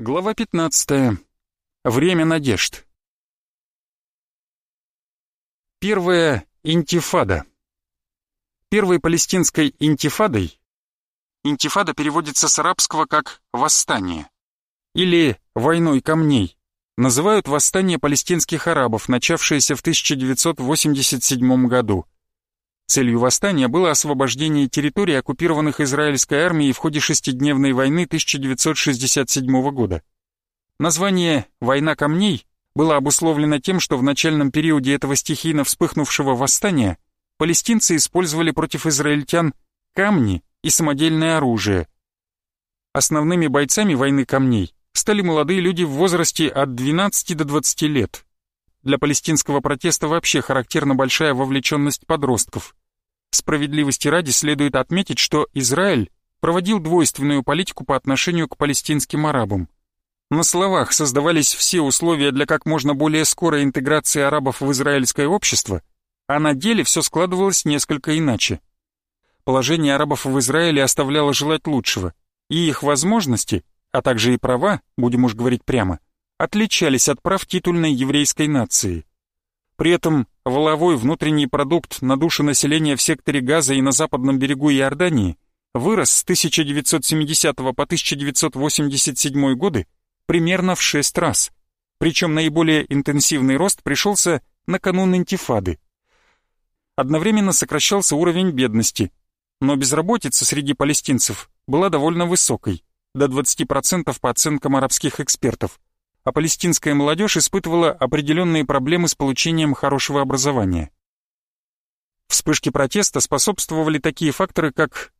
Глава 15. Время надежд. Первая интифада. Первой палестинской интифадой интифада переводится с арабского как «восстание» или «войной камней». Называют восстание палестинских арабов, начавшееся в 1987 году. Целью восстания было освобождение территорий, оккупированных израильской армией в ходе шестидневной войны 1967 года. Название «Война камней» было обусловлено тем, что в начальном периоде этого стихийно вспыхнувшего восстания палестинцы использовали против израильтян камни и самодельное оружие. Основными бойцами войны камней стали молодые люди в возрасте от 12 до 20 лет. Для палестинского протеста вообще характерна большая вовлеченность подростков. Справедливости ради следует отметить, что Израиль проводил двойственную политику по отношению к палестинским арабам. На словах создавались все условия для как можно более скорой интеграции арабов в израильское общество, а на деле все складывалось несколько иначе. Положение арабов в Израиле оставляло желать лучшего, и их возможности, а также и права, будем уж говорить прямо, отличались от прав титульной еврейской нации. При этом воловой внутренний продукт на душу населения в секторе Газа и на западном берегу Иордании вырос с 1970 по 1987 годы примерно в шесть раз. Причем наиболее интенсивный рост пришелся на канун интифады. Одновременно сокращался уровень бедности, но безработица среди палестинцев была довольно высокой, до 20% по оценкам арабских экспертов, а палестинская молодежь испытывала определенные проблемы с получением хорошего образования. Вспышке протеста способствовали такие факторы, как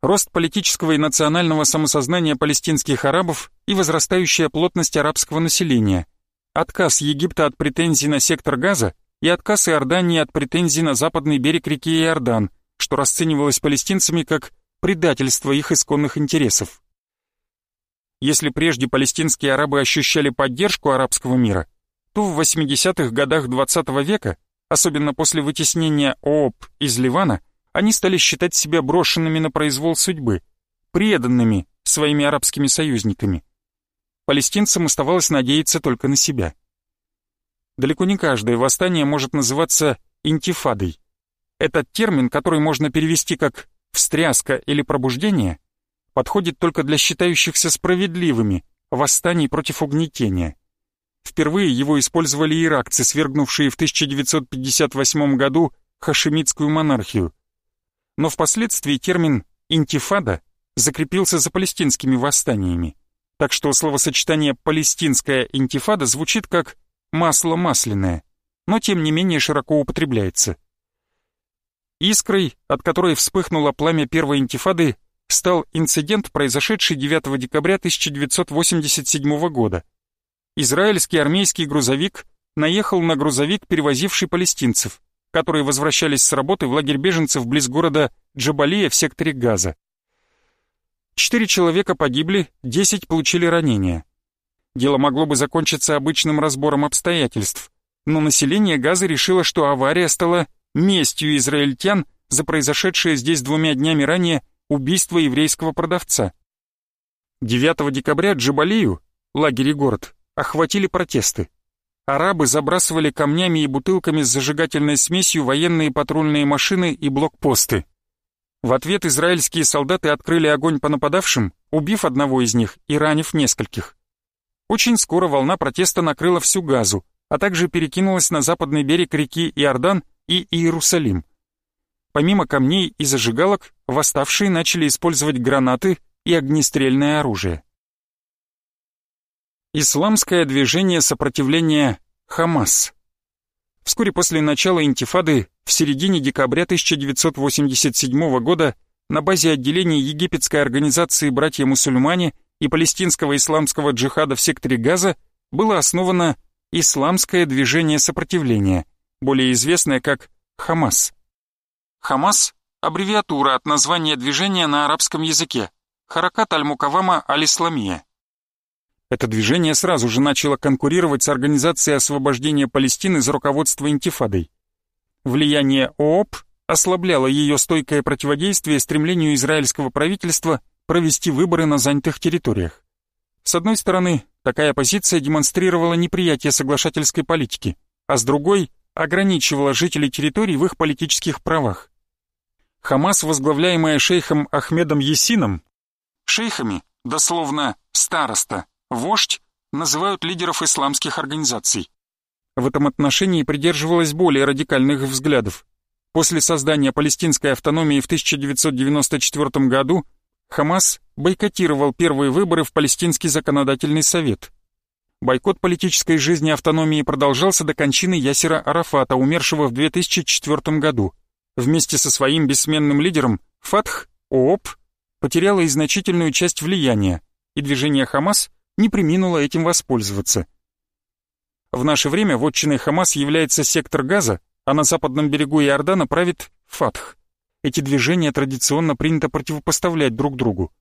рост политического и национального самосознания палестинских арабов и возрастающая плотность арабского населения, отказ Египта от претензий на сектор Газа и отказ Иордании от претензий на западный берег реки Иордан, что расценивалось палестинцами как предательство их исконных интересов. Если прежде палестинские арабы ощущали поддержку арабского мира, то в 80-х годах XX -го века, особенно после вытеснения ООП из Ливана, они стали считать себя брошенными на произвол судьбы, преданными своими арабскими союзниками. Палестинцам оставалось надеяться только на себя. Далеко не каждое восстание может называться интифадой. Этот термин, который можно перевести как «встряска» или «пробуждение», подходит только для считающихся справедливыми восстаний против угнетения. Впервые его использовали иракцы, свергнувшие в 1958 году хашемитскую монархию но впоследствии термин «интифада» закрепился за палестинскими восстаниями, так что словосочетание «палестинская интифада» звучит как «масло масляное», но тем не менее широко употребляется. Искрой, от которой вспыхнуло пламя первой интифады, стал инцидент, произошедший 9 декабря 1987 года. Израильский армейский грузовик наехал на грузовик, перевозивший палестинцев которые возвращались с работы в лагерь беженцев близ города Джабалия в секторе Газа. Четыре человека погибли, десять получили ранения. Дело могло бы закончиться обычным разбором обстоятельств, но население Газа решило, что авария стала местью израильтян за произошедшее здесь двумя днями ранее убийство еврейского продавца. 9 декабря Джабалию, лагерь и город, охватили протесты арабы забрасывали камнями и бутылками с зажигательной смесью военные патрульные машины и блокпосты. В ответ израильские солдаты открыли огонь по нападавшим, убив одного из них и ранив нескольких. Очень скоро волна протеста накрыла всю Газу, а также перекинулась на западный берег реки Иордан и Иерусалим. Помимо камней и зажигалок, восставшие начали использовать гранаты и огнестрельное оружие. Исламское движение сопротивления «Хамас». Вскоре после начала интифады, в середине декабря 1987 года, на базе отделений египетской организации «Братья-мусульмане» и палестинского исламского джихада в секторе Газа было основано Исламское движение сопротивления, более известное как «Хамас». «Хамас» — аббревиатура от названия движения на арабском языке «Харакат аль-Мукавама аль-Исламия». Это движение сразу же начало конкурировать с Организацией освобождения Палестины за руководство интифадой. Влияние ООП ослабляло ее стойкое противодействие стремлению израильского правительства провести выборы на занятых территориях. С одной стороны, такая позиция демонстрировала неприятие соглашательской политики, а с другой ограничивала жителей территорий в их политических правах. Хамас, возглавляемая шейхом Ахмедом Есином, шейхами, дословно «староста», «вождь», называют лидеров исламских организаций. В этом отношении придерживалась более радикальных взглядов. После создания палестинской автономии в 1994 году Хамас бойкотировал первые выборы в Палестинский законодательный совет. Бойкот политической жизни автономии продолжался до кончины Ясера Арафата, умершего в 2004 году. Вместе со своим бессменным лидером Фатх, ООП, потеряла и значительную часть влияния, и движение Хамас не приминуло этим воспользоваться. В наше время вотчиной Хамас является сектор Газа, а на западном берегу Иордана правит Фатх. Эти движения традиционно принято противопоставлять друг другу.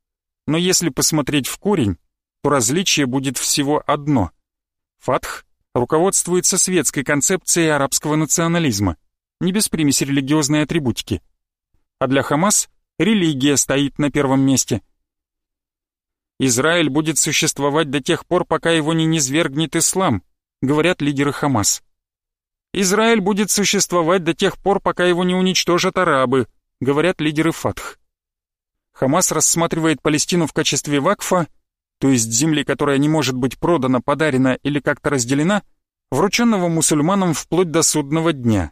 Но если посмотреть в корень, то различие будет всего одно. Фатх руководствуется светской концепцией арабского национализма, не без примеси религиозной атрибутики. А для Хамас религия стоит на первом месте. Израиль будет существовать до тех пор, пока его не низвергнет ислам, говорят лидеры Хамас. Израиль будет существовать до тех пор, пока его не уничтожат арабы, говорят лидеры Фатх. Хамас рассматривает Палестину в качестве вакфа, то есть земли, которая не может быть продана, подарена или как-то разделена, врученного мусульманам вплоть до судного дня.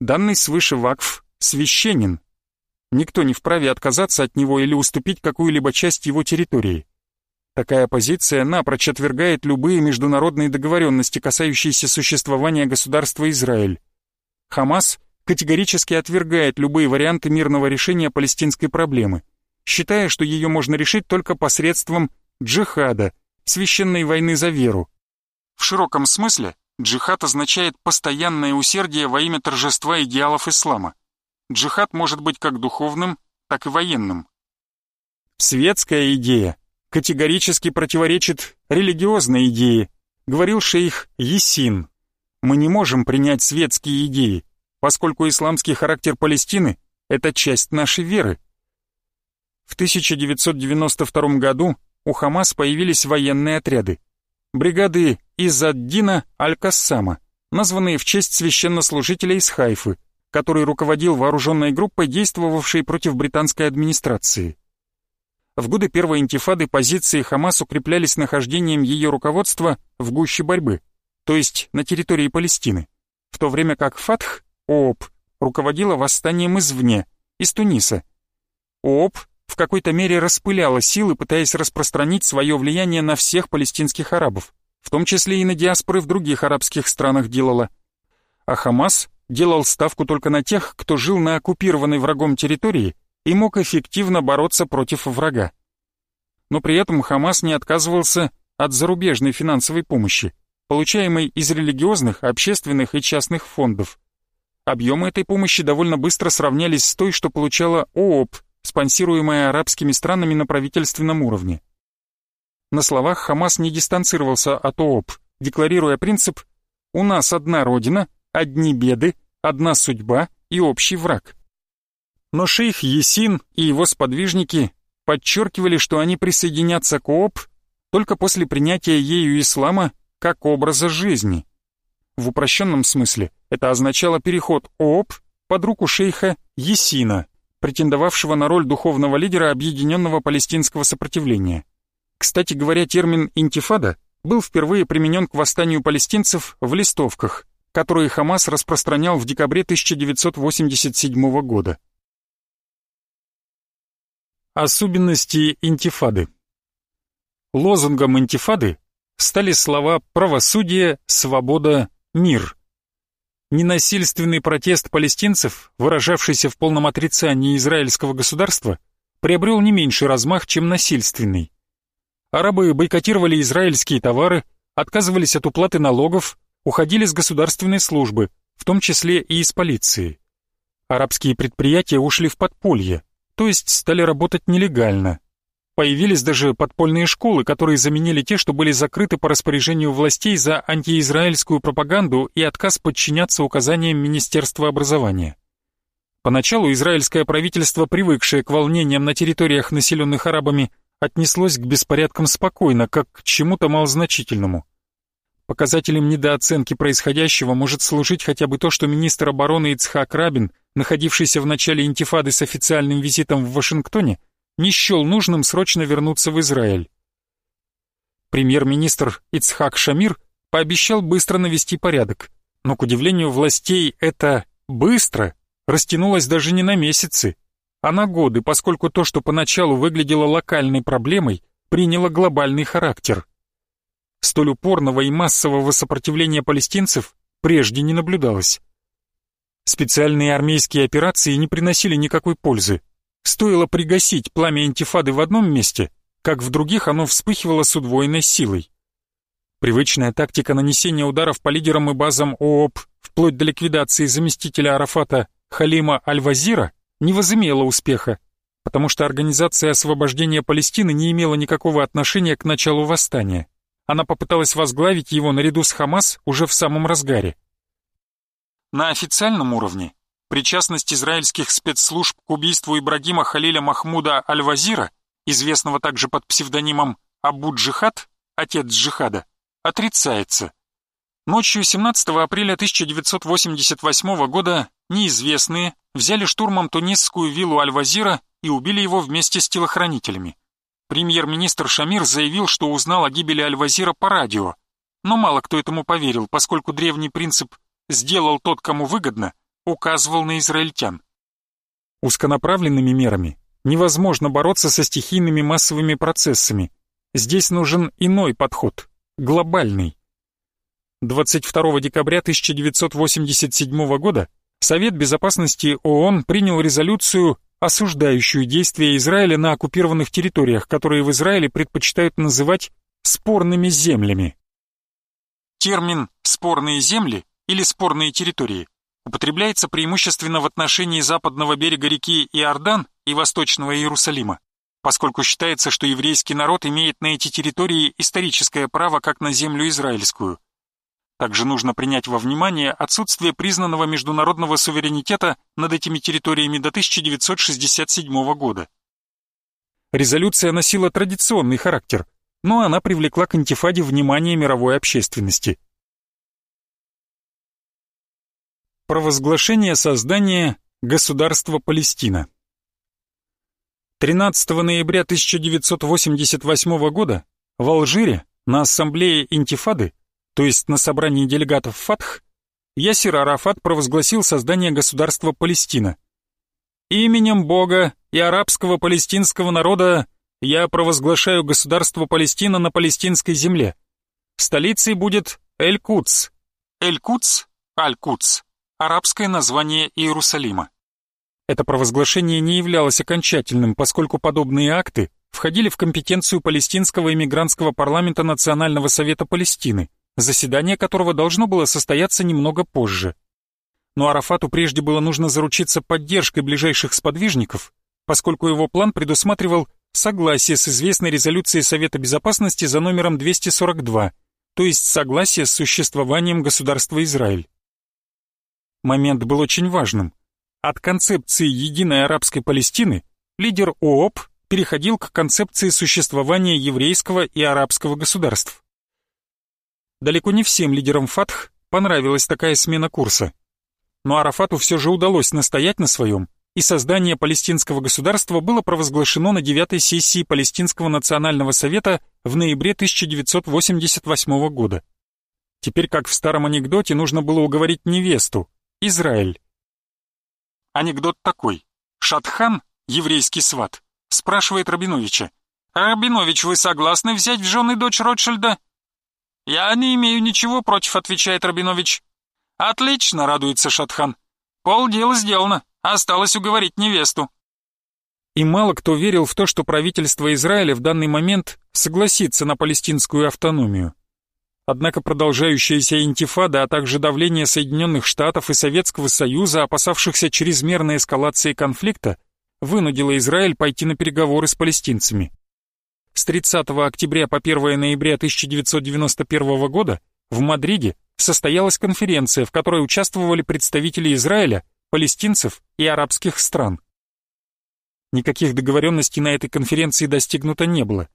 Данный свыше вакф священен. Никто не вправе отказаться от него или уступить какую-либо часть его территории. Такая позиция напрочь отвергает любые международные договоренности, касающиеся существования государства Израиль. Хамас категорически отвергает любые варианты мирного решения палестинской проблемы, считая, что ее можно решить только посредством джихада, священной войны за веру. В широком смысле джихад означает постоянное усердие во имя торжества идеалов ислама. Джихад может быть как духовным, так и военным. Светская идея категорически противоречит религиозной идее, говорил шейх Есин. Мы не можем принять светские идеи, поскольку исламский характер Палестины – это часть нашей веры. В 1992 году у Хамас появились военные отряды. Бригады Изаддина Аль-Кассама, названные в честь священнослужителя из Хайфы, который руководил вооруженной группой, действовавшей против британской администрации. В годы первой интифады позиции Хамас укреплялись нахождением ее руководства в гуще борьбы, то есть на территории Палестины, в то время как Фатх, ООП, руководила восстанием извне, из Туниса. ООП в какой-то мере распыляла силы, пытаясь распространить свое влияние на всех палестинских арабов, в том числе и на диаспоры в других арабских странах делала. А Хамас делал ставку только на тех, кто жил на оккупированной врагом территории и мог эффективно бороться против врага. Но при этом Хамас не отказывался от зарубежной финансовой помощи, получаемой из религиозных, общественных и частных фондов. Объемы этой помощи довольно быстро сравнялись с той, что получала ООП, спонсируемая арабскими странами на правительственном уровне. На словах Хамас не дистанцировался от ООП, декларируя принцип «У нас одна родина, одни беды, одна судьба и общий враг». Но шейх Есин и его сподвижники подчеркивали, что они присоединятся к ООП только после принятия ею ислама как образа жизни. В упрощенном смысле это означало переход ООП под руку шейха Есина, претендовавшего на роль духовного лидера объединенного палестинского сопротивления. Кстати говоря, термин «интифада» был впервые применен к восстанию палестинцев в листовках, которые Хамас распространял в декабре 1987 года. Особенности интифады Лозунгом интифады стали слова «правосудие», «свобода», «мир». Ненасильственный протест палестинцев, выражавшийся в полном отрицании израильского государства, приобрел не меньший размах, чем насильственный. Арабы бойкотировали израильские товары, отказывались от уплаты налогов, уходили с государственной службы, в том числе и из полиции. Арабские предприятия ушли в подполье, то есть стали работать нелегально. Появились даже подпольные школы, которые заменили те, что были закрыты по распоряжению властей за антиизраильскую пропаганду и отказ подчиняться указаниям Министерства образования. Поначалу израильское правительство, привыкшее к волнениям на территориях, населенных арабами, отнеслось к беспорядкам спокойно, как к чему-то малозначительному. Показателем недооценки происходящего может служить хотя бы то, что министр обороны Ицхак Рабин, находившийся в начале интифады с официальным визитом в Вашингтоне, не счел нужным срочно вернуться в Израиль. Премьер-министр Ицхак Шамир пообещал быстро навести порядок, но, к удивлению властей, это «быстро» растянулось даже не на месяцы, а на годы, поскольку то, что поначалу выглядело локальной проблемой, приняло глобальный характер. Столь упорного и массового сопротивления палестинцев прежде не наблюдалось. Специальные армейские операции не приносили никакой пользы. Стоило пригасить пламя интифады в одном месте, как в других оно вспыхивало с удвоенной силой. Привычная тактика нанесения ударов по лидерам и базам ООП вплоть до ликвидации заместителя Арафата Халима Аль-Вазира не возымела успеха, потому что Организация освобождения Палестины не имела никакого отношения к началу восстания она попыталась возглавить его наряду с Хамас уже в самом разгаре. На официальном уровне причастность израильских спецслужб к убийству Ибрагима Халиля Махмуда Аль-Вазира, известного также под псевдонимом Абу Джихад, отец джихада, отрицается. Ночью 17 апреля 1988 года неизвестные взяли штурмом тунисскую виллу Аль-Вазира и убили его вместе с телохранителями. Премьер-министр Шамир заявил, что узнал о гибели Аль-Вазира по радио, но мало кто этому поверил, поскольку древний принцип «сделал тот, кому выгодно» указывал на израильтян. Узконаправленными мерами невозможно бороться со стихийными массовыми процессами. Здесь нужен иной подход, глобальный. 22 декабря 1987 года Совет Безопасности ООН принял резолюцию осуждающую действия Израиля на оккупированных территориях, которые в Израиле предпочитают называть спорными землями. Термин «спорные земли» или «спорные территории» употребляется преимущественно в отношении западного берега реки Иордан и восточного Иерусалима, поскольку считается, что еврейский народ имеет на эти территории историческое право как на землю израильскую – также нужно принять во внимание отсутствие признанного международного суверенитета над этими территориями до 1967 года. Резолюция носила традиционный характер, но она привлекла к антифаде внимание мировой общественности. Провозглашение создания государства Палестина 13 ноября 1988 года в Алжире на ассамблее Интифады то есть на собрании делегатов ФАТХ, Ясир Арафат провозгласил создание государства Палестина. «Именем Бога и арабского палестинского народа я провозглашаю государство Палестина на палестинской земле. Столицей будет Эль-Кудс. Эль-Кудс, Аль-Кудс, арабское название Иерусалима. Это провозглашение не являлось окончательным, поскольку подобные акты входили в компетенцию палестинского иммигрантского парламента Национального совета Палестины – заседание которого должно было состояться немного позже. Но Арафату прежде было нужно заручиться поддержкой ближайших сподвижников, поскольку его план предусматривал согласие с известной резолюцией Совета Безопасности за номером 242, то есть согласие с существованием государства Израиль. Момент был очень важным. От концепции единой арабской Палестины лидер ООП переходил к концепции существования еврейского и арабского государств. Далеко не всем лидерам ФАТХ понравилась такая смена курса. Но Арафату все же удалось настоять на своем, и создание палестинского государства было провозглашено на девятой сессии Палестинского национального совета в ноябре 1988 года. Теперь, как в старом анекдоте, нужно было уговорить невесту, Израиль. Анекдот такой. Шатхан, еврейский сват, спрашивает Рабиновича. «Рабинович, вы согласны взять в жены дочь Ротшильда?» «Я не имею ничего против», — отвечает Рабинович. «Отлично», — радуется Шатхан. «Полдела сделано, осталось уговорить невесту». И мало кто верил в то, что правительство Израиля в данный момент согласится на палестинскую автономию. Однако продолжающаяся интифада, а также давление Соединенных Штатов и Советского Союза, опасавшихся чрезмерной эскалации конфликта, вынудило Израиль пойти на переговоры с палестинцами. С 30 октября по 1 ноября 1991 года в Мадриде состоялась конференция, в которой участвовали представители Израиля, палестинцев и арабских стран. Никаких договоренностей на этой конференции достигнуто не было,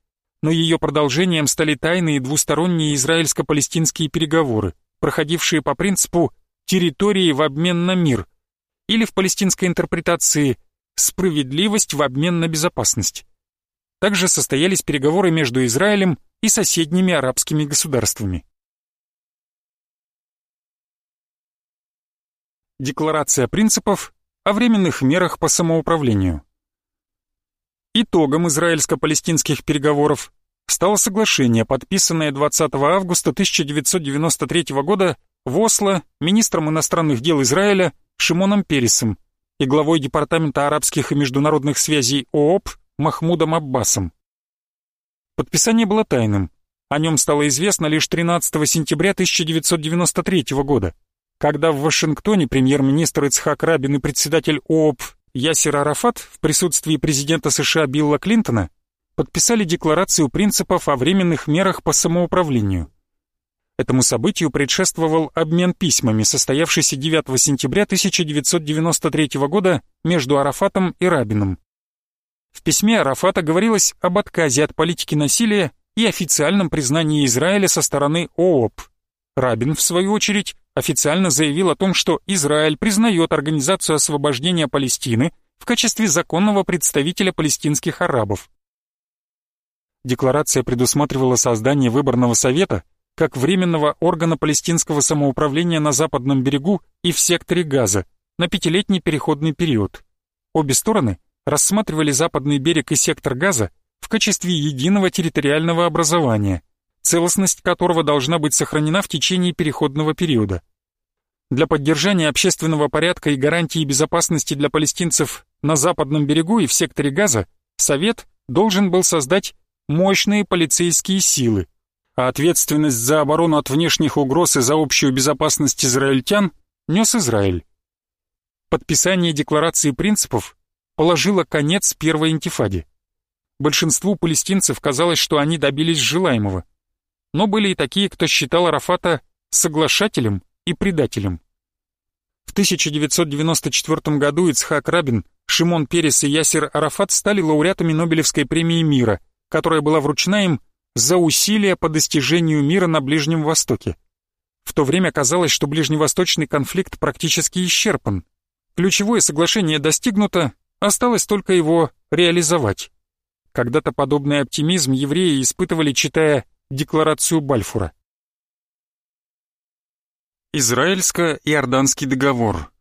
но ее продолжением стали тайные двусторонние израильско-палестинские переговоры, проходившие по принципу «территории в обмен на мир» или в палестинской интерпретации «справедливость в обмен на безопасность». Также состоялись переговоры между Израилем и соседними арабскими государствами. Декларация принципов о временных мерах по самоуправлению. Итогом израильско-палестинских переговоров стало соглашение, подписанное 20 августа 1993 года в Осло министром иностранных дел Израиля Шимоном Пересом и главой Департамента арабских и международных связей ООП Махмудом Аббасом. Подписание было тайным. О нем стало известно лишь 13 сентября 1993 года, когда в Вашингтоне премьер-министр Ицхак Рабин и председатель ООП Ясер Арафат в присутствии президента США Билла Клинтона подписали декларацию принципов о временных мерах по самоуправлению. Этому событию предшествовал обмен письмами, состоявшийся 9 сентября 1993 года между Арафатом и Рабином. В письме Арафата говорилось об отказе от политики насилия и официальном признании Израиля со стороны ООП. Рабин, в свою очередь, официально заявил о том, что Израиль признает Организацию освобождения Палестины в качестве законного представителя палестинских арабов. Декларация предусматривала создание выборного совета как временного органа палестинского самоуправления на западном берегу и в секторе Газа на пятилетний переходный период. Обе стороны рассматривали западный берег и сектор Газа в качестве единого территориального образования – целостность которого должна быть сохранена в течение переходного периода. Для поддержания общественного порядка и гарантии безопасности для палестинцев на западном берегу и в секторе Газа Совет должен был создать мощные полицейские силы, а ответственность за оборону от внешних угроз и за общую безопасность израильтян нес Израиль. Подписание декларации принципов положило конец первой интифаде. Большинству палестинцев казалось, что они добились желаемого – но были и такие, кто считал Арафата соглашателем и предателем. В 1994 году Ицхак Рабин, Шимон Перес и Ясер Арафат стали лауреатами Нобелевской премии мира, которая была вручена им за усилия по достижению мира на Ближнем Востоке. В то время казалось, что ближневосточный конфликт практически исчерпан. Ключевое соглашение достигнуто, осталось только его реализовать. Когда-то подобный оптимизм евреи испытывали, читая Декларацию Бальфура. Израильско-Иорданский договор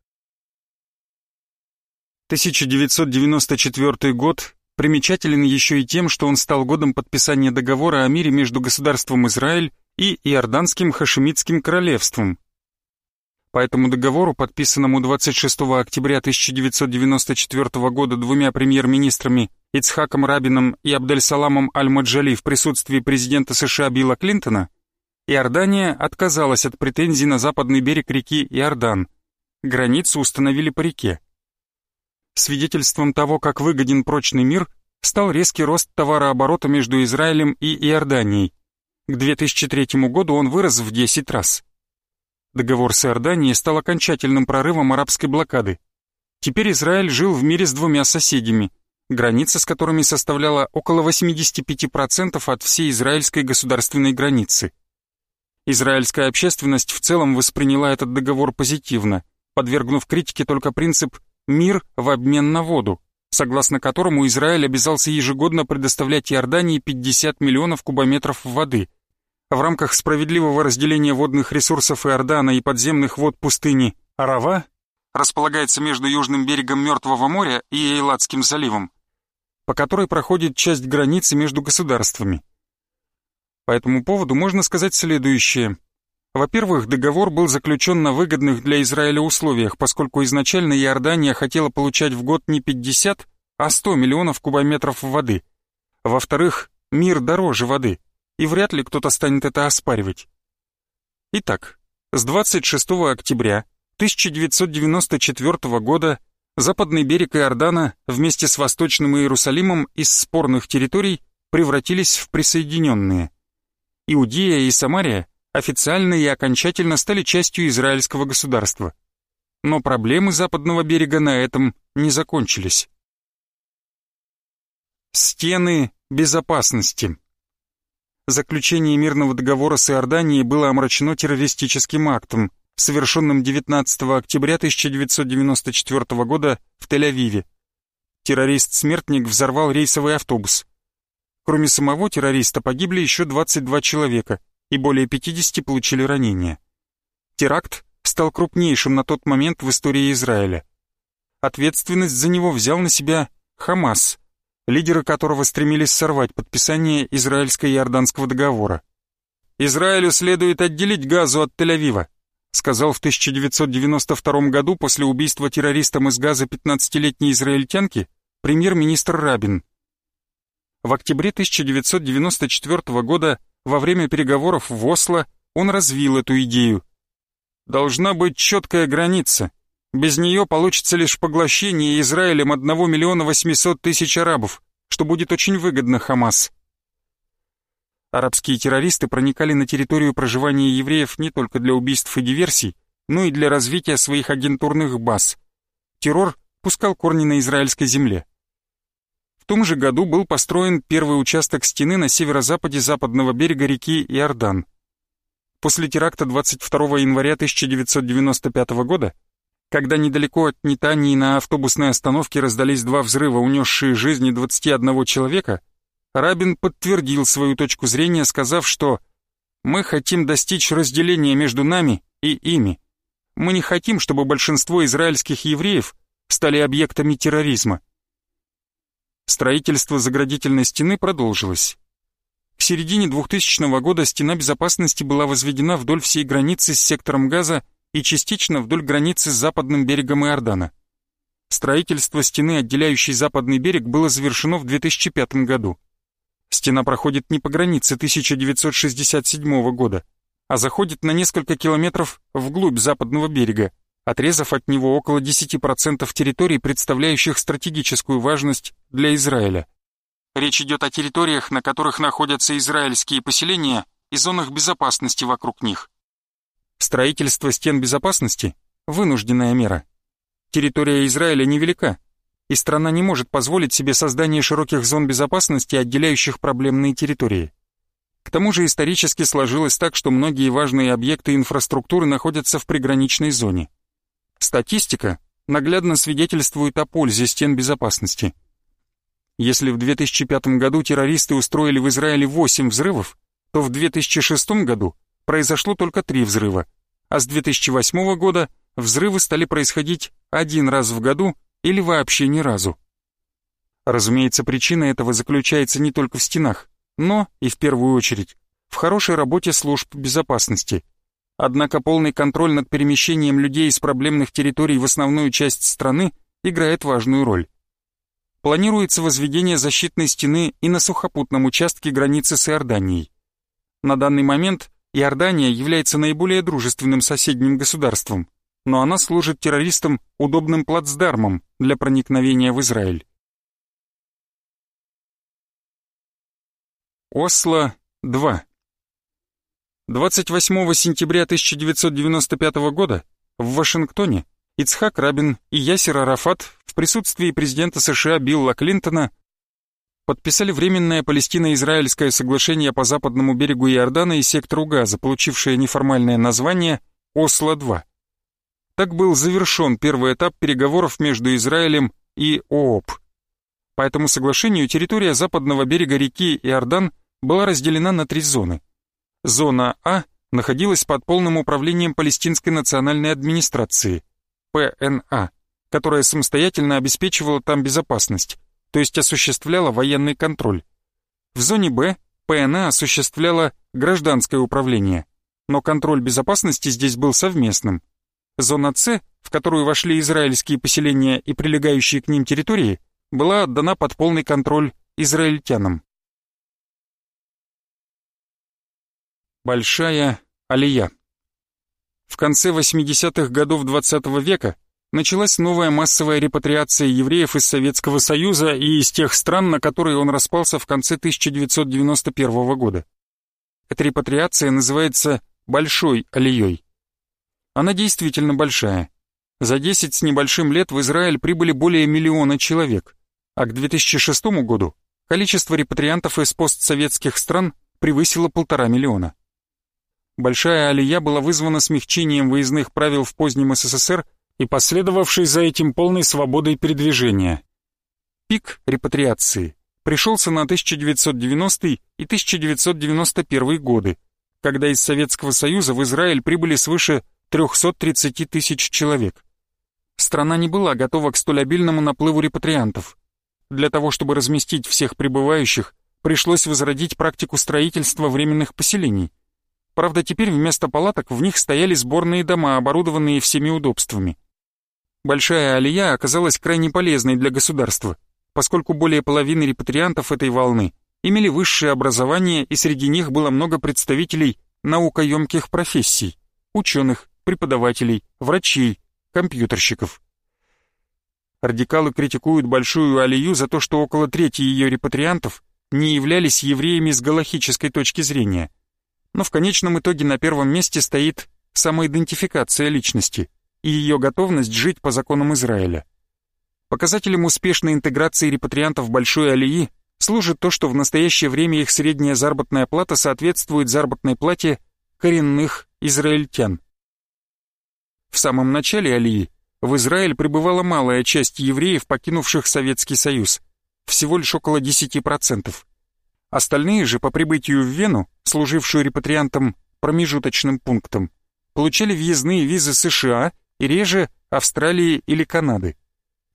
1994 год примечателен еще и тем, что он стал годом подписания договора о мире между государством Израиль и Иорданским Хашемитским королевством. По этому договору, подписанному 26 октября 1994 года двумя премьер-министрами Ицхаком Рабином и Абдельсаламом Аль-Маджали в присутствии президента США Билла Клинтона, Иордания отказалась от претензий на западный берег реки Иордан. Границу установили по реке. Свидетельством того, как выгоден прочный мир, стал резкий рост товарооборота между Израилем и Иорданией. К 2003 году он вырос в 10 раз. Договор с Иорданией стал окончательным прорывом арабской блокады. Теперь Израиль жил в мире с двумя соседями – граница с которыми составляла около 85% от всей израильской государственной границы. Израильская общественность в целом восприняла этот договор позитивно, подвергнув критике только принцип «мир в обмен на воду», согласно которому Израиль обязался ежегодно предоставлять Иордании 50 миллионов кубометров воды. В рамках справедливого разделения водных ресурсов Иордана и подземных вод пустыни Арава располагается между южным берегом Мертвого моря и Эйладским заливом, по которой проходит часть границы между государствами. По этому поводу можно сказать следующее. Во-первых, договор был заключен на выгодных для Израиля условиях, поскольку изначально Иордания хотела получать в год не 50, а 100 миллионов кубометров воды. Во-вторых, мир дороже воды, и вряд ли кто-то станет это оспаривать. Итак, с 26 октября 1994 года западный берег Иордана вместе с Восточным Иерусалимом из спорных территорий превратились в присоединенные. Иудея и Самария официально и окончательно стали частью израильского государства. Но проблемы западного берега на этом не закончились. Стены безопасности. Заключение мирного договора с Иорданией было омрачено террористическим актом, совершенным 19 октября 1994 года в Тель-Авиве. Террорист-смертник взорвал рейсовый автобус. Кроме самого террориста погибли еще 22 человека, и более 50 получили ранения. Теракт стал крупнейшим на тот момент в истории Израиля. Ответственность за него взял на себя Хамас, лидеры которого стремились сорвать подписание израильско-иорданского договора. «Израилю следует отделить Газу от Тель-Авива», сказал в 1992 году после убийства террористом из Газа 15-летней израильтянки премьер-министр Рабин. В октябре 1994 года во время переговоров в Осло он развил эту идею. Должна быть четкая граница. Без нее получится лишь поглощение Израилем 1 миллиона 800 тысяч арабов, что будет очень выгодно Хамас. Арабские террористы проникали на территорию проживания евреев не только для убийств и диверсий, но и для развития своих агентурных баз. Террор пускал корни на израильской земле. В том же году был построен первый участок стены на северо-западе западного берега реки Иордан. После теракта 22 января 1995 года, когда недалеко от Нетании на автобусной остановке раздались два взрыва, унесшие жизни 21 человека, Рабин подтвердил свою точку зрения, сказав, что «мы хотим достичь разделения между нами и ими. Мы не хотим, чтобы большинство израильских евреев стали объектами терроризма». Строительство заградительной стены продолжилось. К середине 2000 года стена безопасности была возведена вдоль всей границы с сектором газа и частично вдоль границы с западным берегом Иордана. Строительство стены, отделяющей западный берег, было завершено в 2005 году. Стена проходит не по границе 1967 года, а заходит на несколько километров вглубь западного берега, отрезав от него около 10% территорий, представляющих стратегическую важность для Израиля. Речь идет о территориях, на которых находятся израильские поселения и зонах безопасности вокруг них. Строительство стен безопасности – вынужденная мера. Территория Израиля невелика, и страна не может позволить себе создание широких зон безопасности, отделяющих проблемные территории. К тому же исторически сложилось так, что многие важные объекты инфраструктуры находятся в приграничной зоне. Статистика наглядно свидетельствует о пользе стен безопасности. Если в 2005 году террористы устроили в Израиле 8 взрывов, то в 2006 году произошло только 3 взрыва, а с 2008 года взрывы стали происходить один раз в году или вообще ни разу. Разумеется, причина этого заключается не только в стенах, но и в первую очередь в хорошей работе служб безопасности – Однако полный контроль над перемещением людей из проблемных территорий в основную часть страны играет важную роль. Планируется возведение защитной стены и на сухопутном участке границы с Иорданией. На данный момент Иордания является наиболее дружественным соседним государством, но она служит террористам удобным плацдармом для проникновения в Израиль. Осло-2 28 сентября 1995 года в Вашингтоне Ицхак Рабин и Ясер Арафат в присутствии президента США Билла Клинтона подписали Временное Палестино-Израильское соглашение по западному берегу Иордана и сектору Газа, получившее неформальное название «Осло-2». Так был завершен первый этап переговоров между Израилем и ООП. По этому соглашению территория западного берега реки Иордан была разделена на три зоны – Зона А находилась под полным управлением Палестинской национальной администрации, ПНА, которая самостоятельно обеспечивала там безопасность, то есть осуществляла военный контроль. В зоне Б ПНА осуществляла гражданское управление, но контроль безопасности здесь был совместным. Зона С, в которую вошли израильские поселения и прилегающие к ним территории, была отдана под полный контроль израильтянам. Большая алия. В конце 80-х годов XX -го века началась новая массовая репатриация евреев из Советского Союза и из тех стран, на которые он распался в конце 1991 года. Эта репатриация называется «большой алией». Она действительно большая. За 10 с небольшим лет в Израиль прибыли более миллиона человек, а к 2006 году количество репатриантов из постсоветских стран превысило полтора миллиона. Большая алия была вызвана смягчением выездных правил в позднем СССР и последовавшей за этим полной свободой передвижения. Пик репатриации пришелся на 1990 и 1991 годы, когда из Советского Союза в Израиль прибыли свыше 330 тысяч человек. Страна не была готова к столь обильному наплыву репатриантов. Для того, чтобы разместить всех прибывающих, пришлось возродить практику строительства временных поселений. Правда, теперь вместо палаток в них стояли сборные дома, оборудованные всеми удобствами. Большая алия оказалась крайне полезной для государства, поскольку более половины репатриантов этой волны имели высшее образование и среди них было много представителей наукоемких профессий, ученых, преподавателей, врачей, компьютерщиков. Радикалы критикуют Большую Алию за то, что около трети ее репатриантов не являлись евреями с галахической точки зрения. Но в конечном итоге на первом месте стоит самоидентификация личности и ее готовность жить по законам Израиля. Показателем успешной интеграции репатриантов Большой Алии служит то, что в настоящее время их средняя заработная плата соответствует заработной плате коренных израильтян. В самом начале Алии в Израиль прибывала малая часть евреев, покинувших Советский Союз, всего лишь около 10%. Остальные же по прибытию в Вену, служившую репатриантам промежуточным пунктом, получали въездные визы США и реже Австралии или Канады.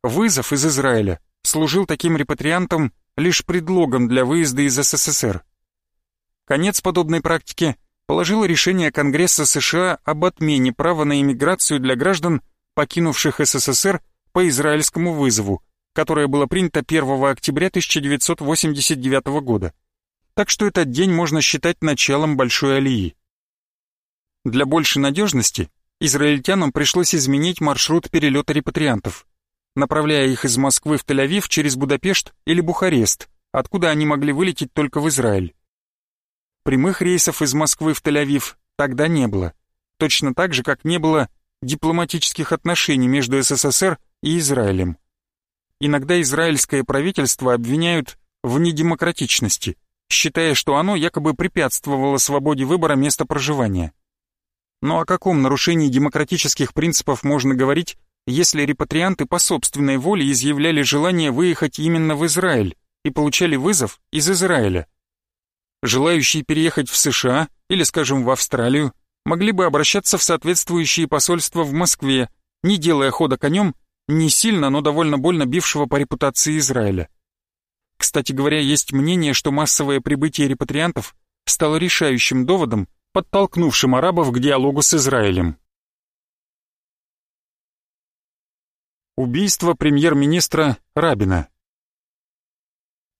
Вызов из Израиля служил таким репатриантам лишь предлогом для выезда из СССР. Конец подобной практике положило решение Конгресса США об отмене права на иммиграцию для граждан, покинувших СССР по израильскому вызову, которое было принято 1 октября 1989 года. Так что этот день можно считать началом Большой Алии. Для большей надежности израильтянам пришлось изменить маршрут перелета репатриантов, направляя их из Москвы в Тель-Авив через Будапешт или Бухарест, откуда они могли вылететь только в Израиль. Прямых рейсов из Москвы в Тель-Авив тогда не было. Точно так же, как не было дипломатических отношений между СССР и Израилем. Иногда израильское правительство обвиняют в недемократичности, считая, что оно якобы препятствовало свободе выбора места проживания. Но о каком нарушении демократических принципов можно говорить, если репатрианты по собственной воле изъявляли желание выехать именно в Израиль и получали вызов из Израиля? Желающие переехать в США или, скажем, в Австралию, могли бы обращаться в соответствующие посольства в Москве, не делая хода конем, не сильно, но довольно больно бившего по репутации Израиля. Кстати говоря, есть мнение, что массовое прибытие репатриантов стало решающим доводом, подтолкнувшим арабов к диалогу с Израилем. Убийство премьер-министра Рабина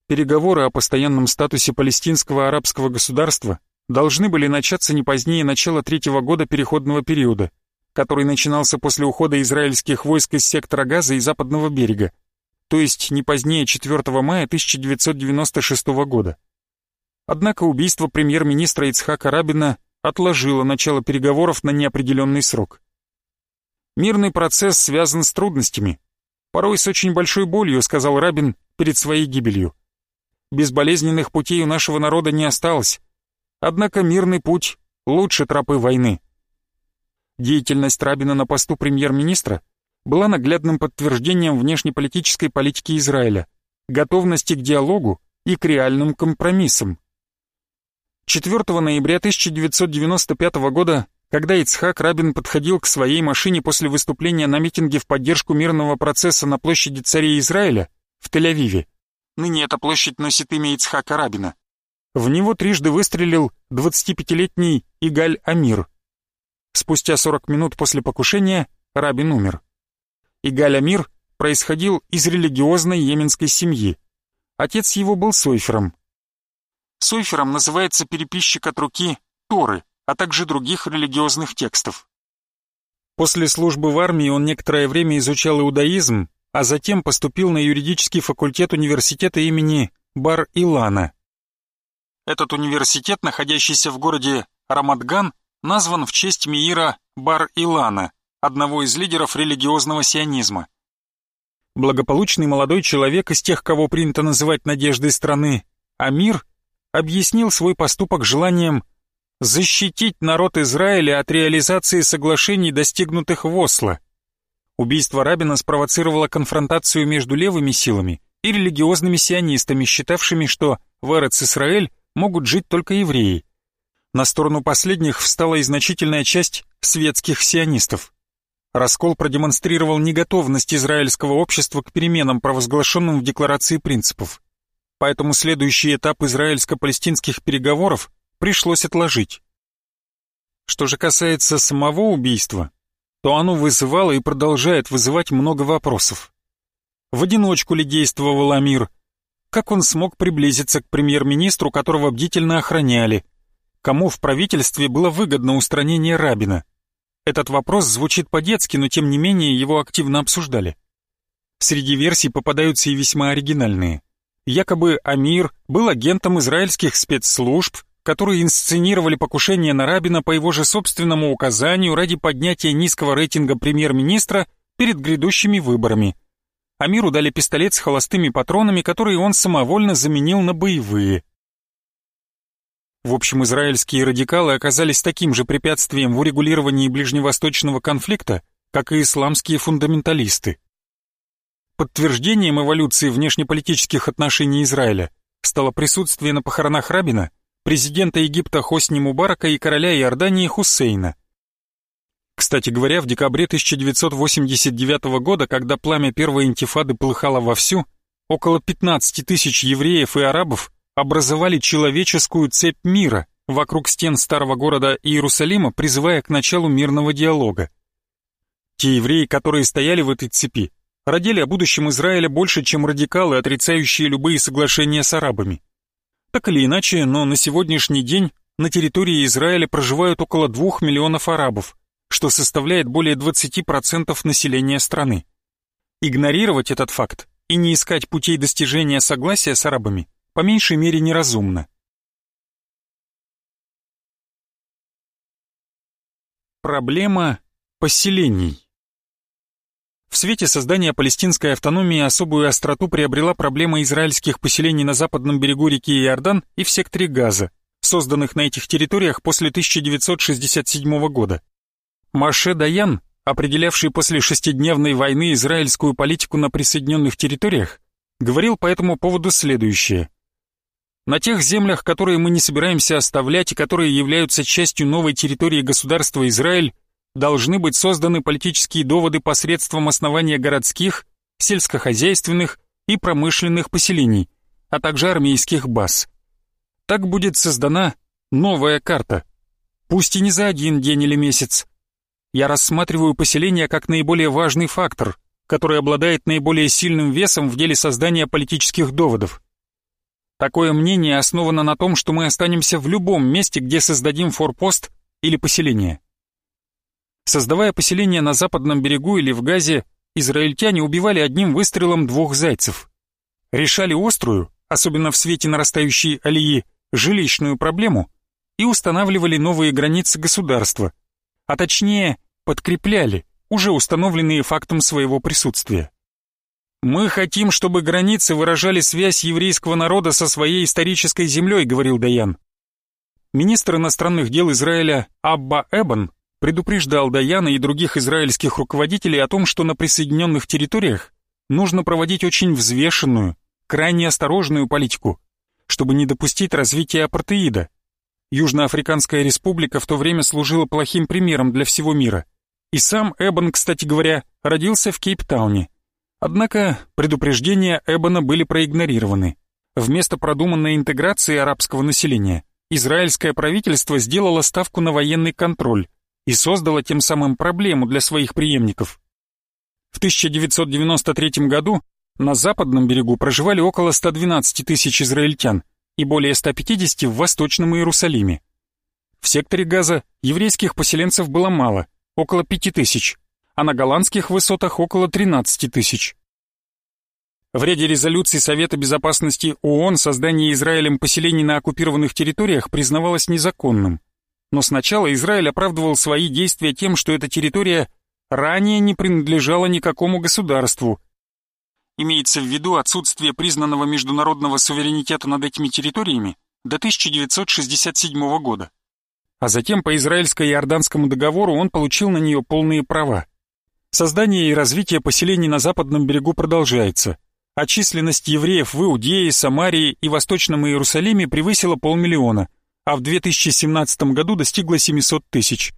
Переговоры о постоянном статусе палестинского арабского государства должны были начаться не позднее начала третьего года переходного периода, который начинался после ухода израильских войск из сектора Газа и Западного берега, то есть не позднее 4 мая 1996 года. Однако убийство премьер-министра Ицхака Рабина отложило начало переговоров на неопределенный срок. Мирный процесс связан с трудностями, порой с очень большой болью, сказал Рабин перед своей гибелью. Безболезненных путей у нашего народа не осталось. Однако мирный путь лучше тропы войны. Деятельность Рабина на посту премьер-министра была наглядным подтверждением внешнеполитической политики Израиля, готовности к диалогу и к реальным компромиссам. 4 ноября 1995 года, когда Ицхак Рабин подходил к своей машине после выступления на митинге в поддержку мирного процесса на площади царей Израиля в Тель-Авиве, ныне эта площадь носит имя Ицхака Рабина. В него трижды выстрелил 25-летний Игаль Амир. Спустя 40 минут после покушения Рабин умер. Игаль Амир происходил из религиозной йеменской семьи. Отец его был сойфером. Сойфером называется переписчик от руки Торы, а также других религиозных текстов. После службы в армии он некоторое время изучал иудаизм а затем поступил на юридический факультет университета имени Бар-Илана. Этот университет, находящийся в городе Рамадган, назван в честь Миира Бар-Илана, одного из лидеров религиозного сионизма. благополучный молодой человек из тех, кого принято называть надеждой страны, Амир, объяснил свой поступок желанием защитить народ Израиля от реализации соглашений, достигнутых в Осло. Убийство Рабина спровоцировало конфронтацию между левыми силами и религиозными сионистами, считавшими, что в Эрец-Исраэль могут жить только евреи. На сторону последних встала и значительная часть светских сионистов. Раскол продемонстрировал неготовность израильского общества к переменам, провозглашенным в Декларации принципов. Поэтому следующий этап израильско-палестинских переговоров пришлось отложить. Что же касается самого убийства, то оно вызывало и продолжает вызывать много вопросов. В одиночку ли действовал Амир? Как он смог приблизиться к премьер-министру, которого бдительно охраняли? Кому в правительстве было выгодно устранение Рабина? Этот вопрос звучит по-детски, но тем не менее его активно обсуждали. Среди версий попадаются и весьма оригинальные. Якобы Амир был агентом израильских спецслужб, которые инсценировали покушение на Рабина по его же собственному указанию ради поднятия низкого рейтинга премьер-министра перед грядущими выборами. Амиру дали пистолет с холостыми патронами, которые он самовольно заменил на боевые. В общем, израильские радикалы оказались таким же препятствием в урегулировании ближневосточного конфликта, как и исламские фундаменталисты. Подтверждением эволюции внешнеполитических отношений Израиля стало присутствие на похоронах Рабина президента Египта Хосни Мубарака и короля Иордании Хусейна. Кстати говоря, в декабре 1989 года, когда пламя первой интифады полыхало вовсю, около 15 тысяч евреев и арабов образовали человеческую цепь мира вокруг стен старого города Иерусалима, призывая к началу мирного диалога. Те евреи, которые стояли в этой цепи, родили о будущем Израиля больше, чем радикалы, отрицающие любые соглашения с арабами. Так или иначе, но на сегодняшний день на территории Израиля проживают около 2 миллионов арабов, что составляет более 20% населения страны. Игнорировать этот факт и не искать путей достижения согласия с арабами по меньшей мере неразумно. Проблема поселений В свете создания палестинской автономии особую остроту приобрела проблема израильских поселений на западном берегу реки Иордан и в секторе Газа, созданных на этих территориях после 1967 года. Маше Даян, определявший после шестидневной войны израильскую политику на присоединенных территориях, говорил по этому поводу следующее – на тех землях, которые мы не собираемся оставлять и которые являются частью новой территории государства Израиль, должны быть созданы политические доводы посредством основания городских, сельскохозяйственных и промышленных поселений, а также армейских баз. Так будет создана новая карта, пусть и не за один день или месяц. Я рассматриваю поселение как наиболее важный фактор, который обладает наиболее сильным весом в деле создания политических доводов. Такое мнение основано на том, что мы останемся в любом месте, где создадим форпост или поселение. Создавая поселение на западном берегу или в Газе, израильтяне убивали одним выстрелом двух зайцев. Решали острую, особенно в свете нарастающей алии, жилищную проблему и устанавливали новые границы государства, а точнее подкрепляли уже установленные фактом своего присутствия. «Мы хотим, чтобы границы выражали связь еврейского народа со своей исторической землей», — говорил Даян. Министр иностранных дел Израиля Абба Эбан предупреждал Даяна и других израильских руководителей о том, что на присоединенных территориях нужно проводить очень взвешенную, крайне осторожную политику, чтобы не допустить развития апартеида. Южноафриканская республика в то время служила плохим примером для всего мира. И сам Эбан, кстати говоря, родился в Кейптауне. Однако предупреждения Эбона были проигнорированы. Вместо продуманной интеграции арабского населения, израильское правительство сделало ставку на военный контроль и создало тем самым проблему для своих преемников. В 1993 году на западном берегу проживали около 112 тысяч израильтян и более 150 в Восточном Иерусалиме. В секторе Газа еврейских поселенцев было мало, около 5 тысяч, а на голландских высотах около 13 тысяч. В ряде резолюций Совета Безопасности ООН создание Израилем поселений на оккупированных территориях признавалось незаконным. Но сначала Израиль оправдывал свои действия тем, что эта территория ранее не принадлежала никакому государству. имеется в виду отсутствие признанного международного суверенитета над этими территориями до 1967 года. А затем по израильско-иорданскому договору он получил на нее полные права. Создание и развитие поселений на западном берегу продолжается, а численность евреев в Иудее, Самарии и Восточном Иерусалиме превысила полмиллиона, а в 2017 году достигла 700 тысяч.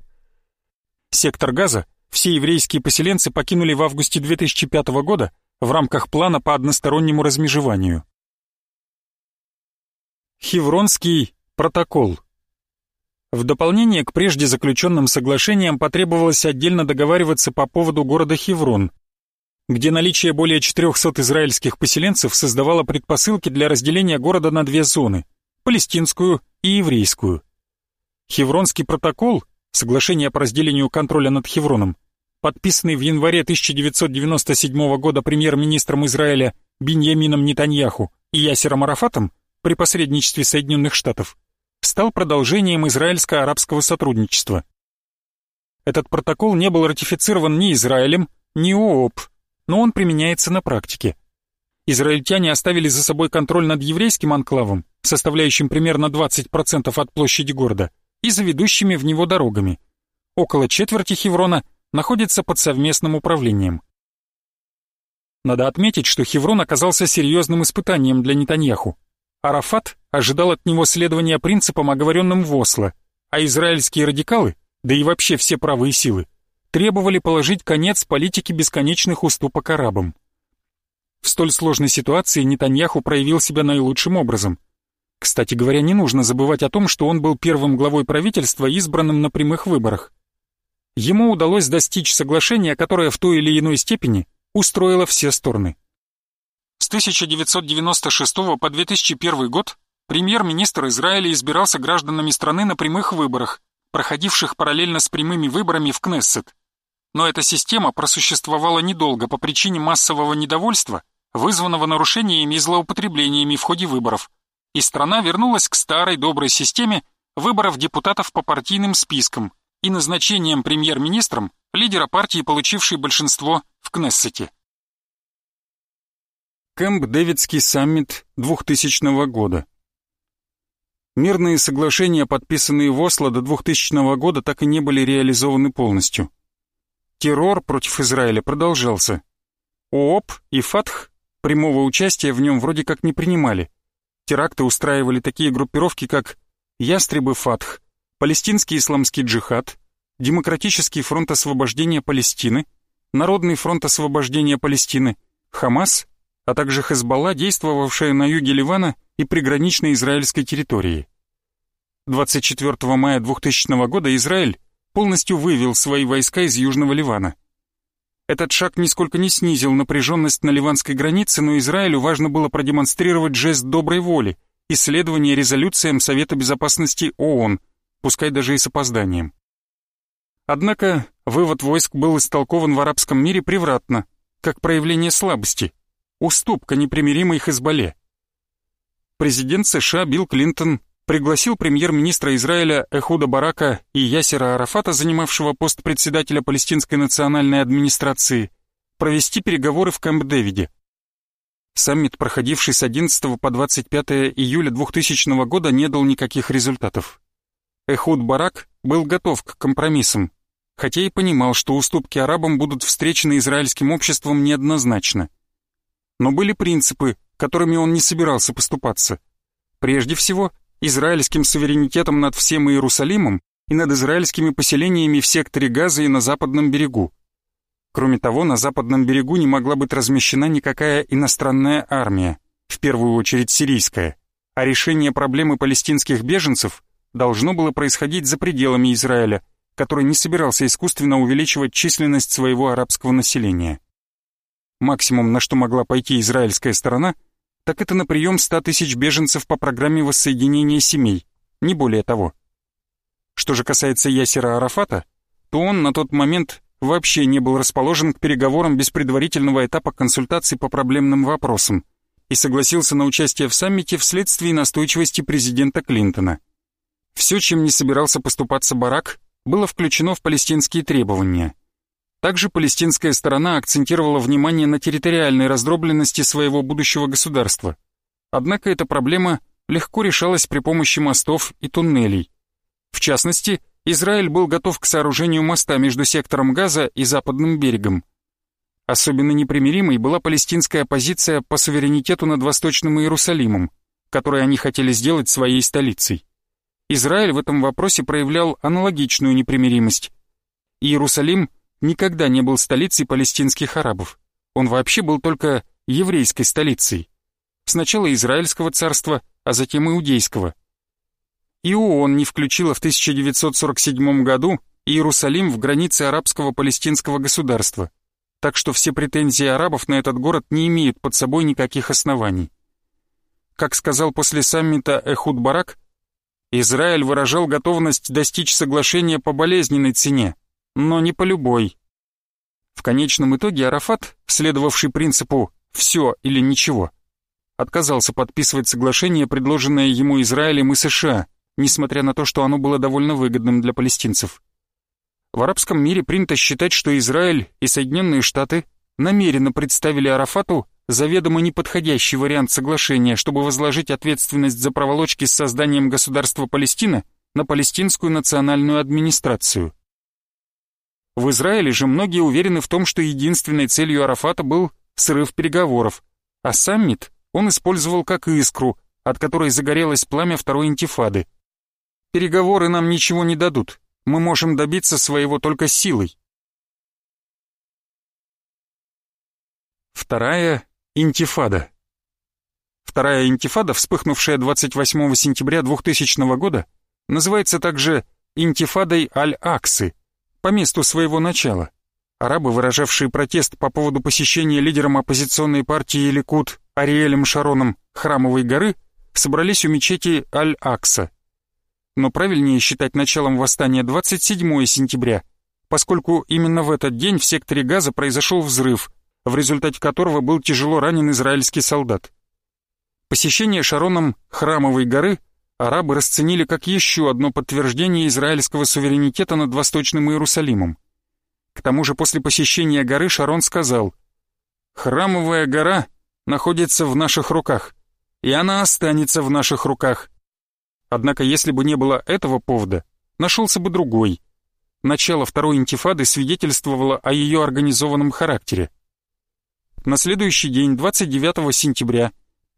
Сектор Газа все еврейские поселенцы покинули в августе 2005 года в рамках плана по одностороннему размежеванию. Хевронский протокол В дополнение к прежде заключенным соглашениям потребовалось отдельно договариваться по поводу города Хеврон, где наличие более 400 израильских поселенцев создавало предпосылки для разделения города на две зоны – палестинскую и еврейскую. Хевронский протокол, соглашение по разделению контроля над Хевроном, подписанный в январе 1997 года премьер-министром Израиля Биньямином Нетаньяху и Ясером Арафатом при посредничестве Соединенных Штатов, стал продолжением израильско-арабского сотрудничества. Этот протокол не был ратифицирован ни Израилем, ни ООП, но он применяется на практике. Израильтяне оставили за собой контроль над еврейским анклавом, составляющим примерно 20% от площади города, и за ведущими в него дорогами. Около четверти Хеврона находится под совместным управлением. Надо отметить, что Хеврон оказался серьезным испытанием для Нетаньяху. Арафат ожидал от него следования принципам, оговоренным в Осло, а израильские радикалы, да и вообще все правые силы, требовали положить конец политике бесконечных уступок арабам. В столь сложной ситуации Нетаньяху проявил себя наилучшим образом. Кстати говоря, не нужно забывать о том, что он был первым главой правительства, избранным на прямых выборах ему удалось достичь соглашения, которое в той или иной степени устроило все стороны. С 1996 по 2001 год премьер-министр Израиля избирался гражданами страны на прямых выборах, проходивших параллельно с прямыми выборами в Кнессет. Но эта система просуществовала недолго по причине массового недовольства, вызванного нарушениями и злоупотреблениями в ходе выборов, и страна вернулась к старой доброй системе выборов депутатов по партийным спискам, и назначением премьер-министром лидера партии, получившей большинство в Кнессете. Кэмп-Дэвидский саммит 2000 года. Мирные соглашения, подписанные в Осло до 2000 года, так и не были реализованы полностью. Террор против Израиля продолжался. ООП и ФАТХ прямого участия в нем вроде как не принимали. Теракты устраивали такие группировки, как «Ястребы ФАТХ», Палестинский исламский джихад, Демократический фронт освобождения Палестины, Народный фронт освобождения Палестины, Хамас, а также Хезбалла, действовавшая на юге Ливана и приграничной израильской территории. 24 мая 2000 года Израиль полностью вывел свои войска из Южного Ливана. Этот шаг нисколько не снизил напряженность на ливанской границе, но Израилю важно было продемонстрировать жест доброй воли и следование резолюциям Совета Безопасности ООН – пускай даже и с опозданием. Однако вывод войск был истолкован в арабском мире превратно, как проявление слабости, уступка непримиримой Хезболле. Президент США Билл Клинтон пригласил премьер-министра Израиля Эхуда Барака и Ясера Арафата, занимавшего пост председателя Палестинской национальной администрации, провести переговоры в Кэмп-Дэвиде. Саммит, проходивший с 11 по 25 июля 2000 года, не дал никаких результатов. Эхуд Барак был готов к компромиссам, хотя и понимал, что уступки арабам будут встречены израильским обществом неоднозначно. Но были принципы, которыми он не собирался поступаться. Прежде всего, израильским суверенитетом над всем Иерусалимом и над израильскими поселениями в секторе Газа и на западном берегу. Кроме того, на западном берегу не могла быть размещена никакая иностранная армия, в первую очередь сирийская, а решение проблемы палестинских беженцев должно было происходить за пределами Израиля, который не собирался искусственно увеличивать численность своего арабского населения. Максимум, на что могла пойти израильская сторона, так это на прием 100 тысяч беженцев по программе воссоединения семей, не более того. Что же касается Ясера Арафата, то он на тот момент вообще не был расположен к переговорам без предварительного этапа консультаций по проблемным вопросам и согласился на участие в саммите вследствие настойчивости президента Клинтона – все, чем не собирался поступаться Барак, было включено в палестинские требования. Также палестинская сторона акцентировала внимание на территориальной раздробленности своего будущего государства. Однако эта проблема легко решалась при помощи мостов и туннелей. В частности, Израиль был готов к сооружению моста между сектором Газа и западным берегом. Особенно непримиримой была палестинская позиция по суверенитету над Восточным Иерусалимом, который они хотели сделать своей столицей. Израиль в этом вопросе проявлял аналогичную непримиримость. Иерусалим никогда не был столицей палестинских арабов. Он вообще был только еврейской столицей. Сначала Израильского царства, а затем Иудейского. И ООН не включила в 1947 году Иерусалим в границы арабского палестинского государства, так что все претензии арабов на этот город не имеют под собой никаких оснований. Как сказал после саммита Эхуд Барак, Израиль выражал готовность достичь соглашения по болезненной цене, но не по любой. В конечном итоге Арафат, следовавший принципу «все или ничего», отказался подписывать соглашение, предложенное ему Израилем и США, несмотря на то, что оно было довольно выгодным для палестинцев. В арабском мире принято считать, что Израиль и Соединенные Штаты намеренно представили Арафату заведомо неподходящий вариант соглашения, чтобы возложить ответственность за проволочки с созданием государства Палестина на палестинскую национальную администрацию. В Израиле же многие уверены в том, что единственной целью Арафата был срыв переговоров, а саммит он использовал как искру, от которой загорелось пламя второй интифады. Переговоры нам ничего не дадут, мы можем добиться своего только силой. Вторая Интифада. Вторая интифада, вспыхнувшая 28 сентября 2000 года, называется также интифадой Аль-Аксы, по месту своего начала. Арабы, выражавшие протест по поводу посещения лидером оппозиционной партии Ликут Ариэлем Шароном Храмовой горы, собрались у мечети Аль-Акса. Но правильнее считать началом восстания 27 сентября, поскольку именно в этот день в секторе Газа произошел взрыв – в результате которого был тяжело ранен израильский солдат. Посещение Шароном Храмовой горы арабы расценили как еще одно подтверждение израильского суверенитета над Восточным Иерусалимом. К тому же после посещения горы Шарон сказал «Храмовая гора находится в наших руках, и она останется в наших руках». Однако если бы не было этого повода, нашелся бы другой. Начало второй интифады свидетельствовало о ее организованном характере. На следующий день, 29 сентября,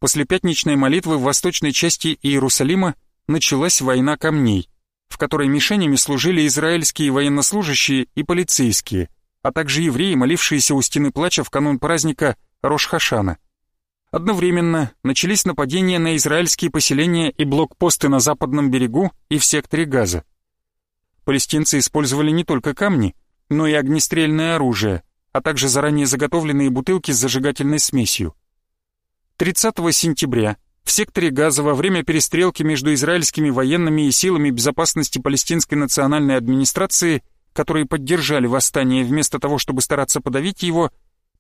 после пятничной молитвы в восточной части Иерусалима началась война камней, в которой мишенями служили израильские военнослужащие и полицейские, а также евреи, молившиеся у стены плача в канун праздника Рош-Хашана. Одновременно начались нападения на израильские поселения и блокпосты на западном берегу и в секторе Газа. Палестинцы использовали не только камни, но и огнестрельное оружие – а также заранее заготовленные бутылки с зажигательной смесью. 30 сентября в секторе Газа во время перестрелки между израильскими военными и силами безопасности Палестинской национальной администрации, которые поддержали восстание вместо того, чтобы стараться подавить его,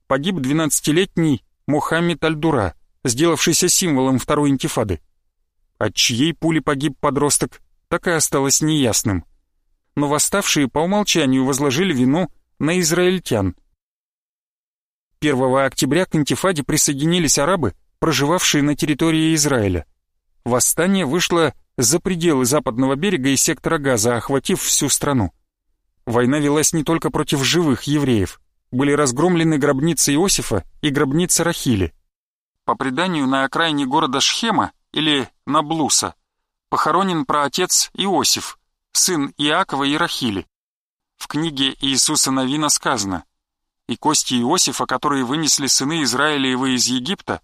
погиб 12-летний Мухаммед Аль-Дура, сделавшийся символом второй интифады. От чьей пули погиб подросток, так и осталось неясным. Но восставшие по умолчанию возложили вину на израильтян – 1 октября к интифаде присоединились арабы, проживавшие на территории Израиля. Восстание вышло за пределы западного берега и сектора Газа, охватив всю страну. Война велась не только против живых евреев. Были разгромлены гробница Иосифа и гробница Рахили. По преданию, на окраине города Шхема, или Наблуса, похоронен праотец Иосиф, сын Иакова и Рахили. В книге Иисуса Новина сказано – и кости Иосифа, которые вынесли сыны Израилевы из Египта,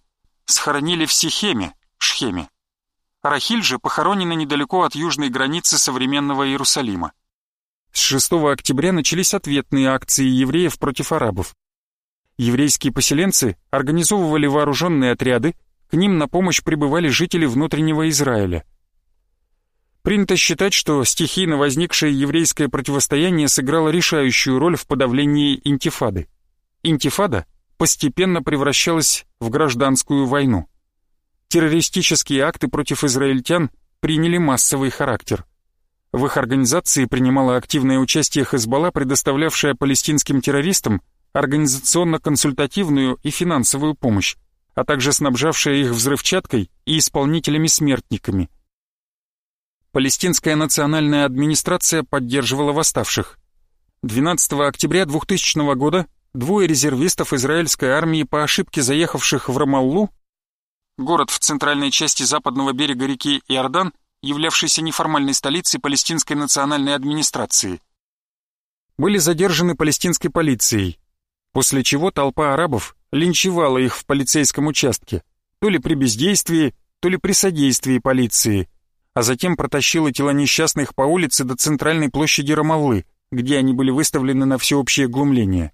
схоронили в Сихеме, Шхеме. Рахиль же похоронена недалеко от южной границы современного Иерусалима. С 6 октября начались ответные акции евреев против арабов. Еврейские поселенцы организовывали вооруженные отряды, к ним на помощь прибывали жители внутреннего Израиля. Принято считать, что стихийно возникшее еврейское противостояние сыграло решающую роль в подавлении интифады. Интифада постепенно превращалась в гражданскую войну. Террористические акты против израильтян приняли массовый характер. В их организации принимала активное участие Хезбалла, предоставлявшая палестинским террористам организационно-консультативную и финансовую помощь, а также снабжавшая их взрывчаткой и исполнителями-смертниками. Палестинская национальная администрация поддерживала восставших. 12 октября 2000 года двое резервистов израильской армии по ошибке заехавших в Рамаллу, город в центральной части западного берега реки Иордан, являвшейся неформальной столицей палестинской национальной администрации, были задержаны палестинской полицией, после чего толпа арабов линчевала их в полицейском участке, то ли при бездействии, то ли при содействии полиции, а затем протащила тела несчастных по улице до центральной площади Рамаллы, где они были выставлены на всеобщее глумление.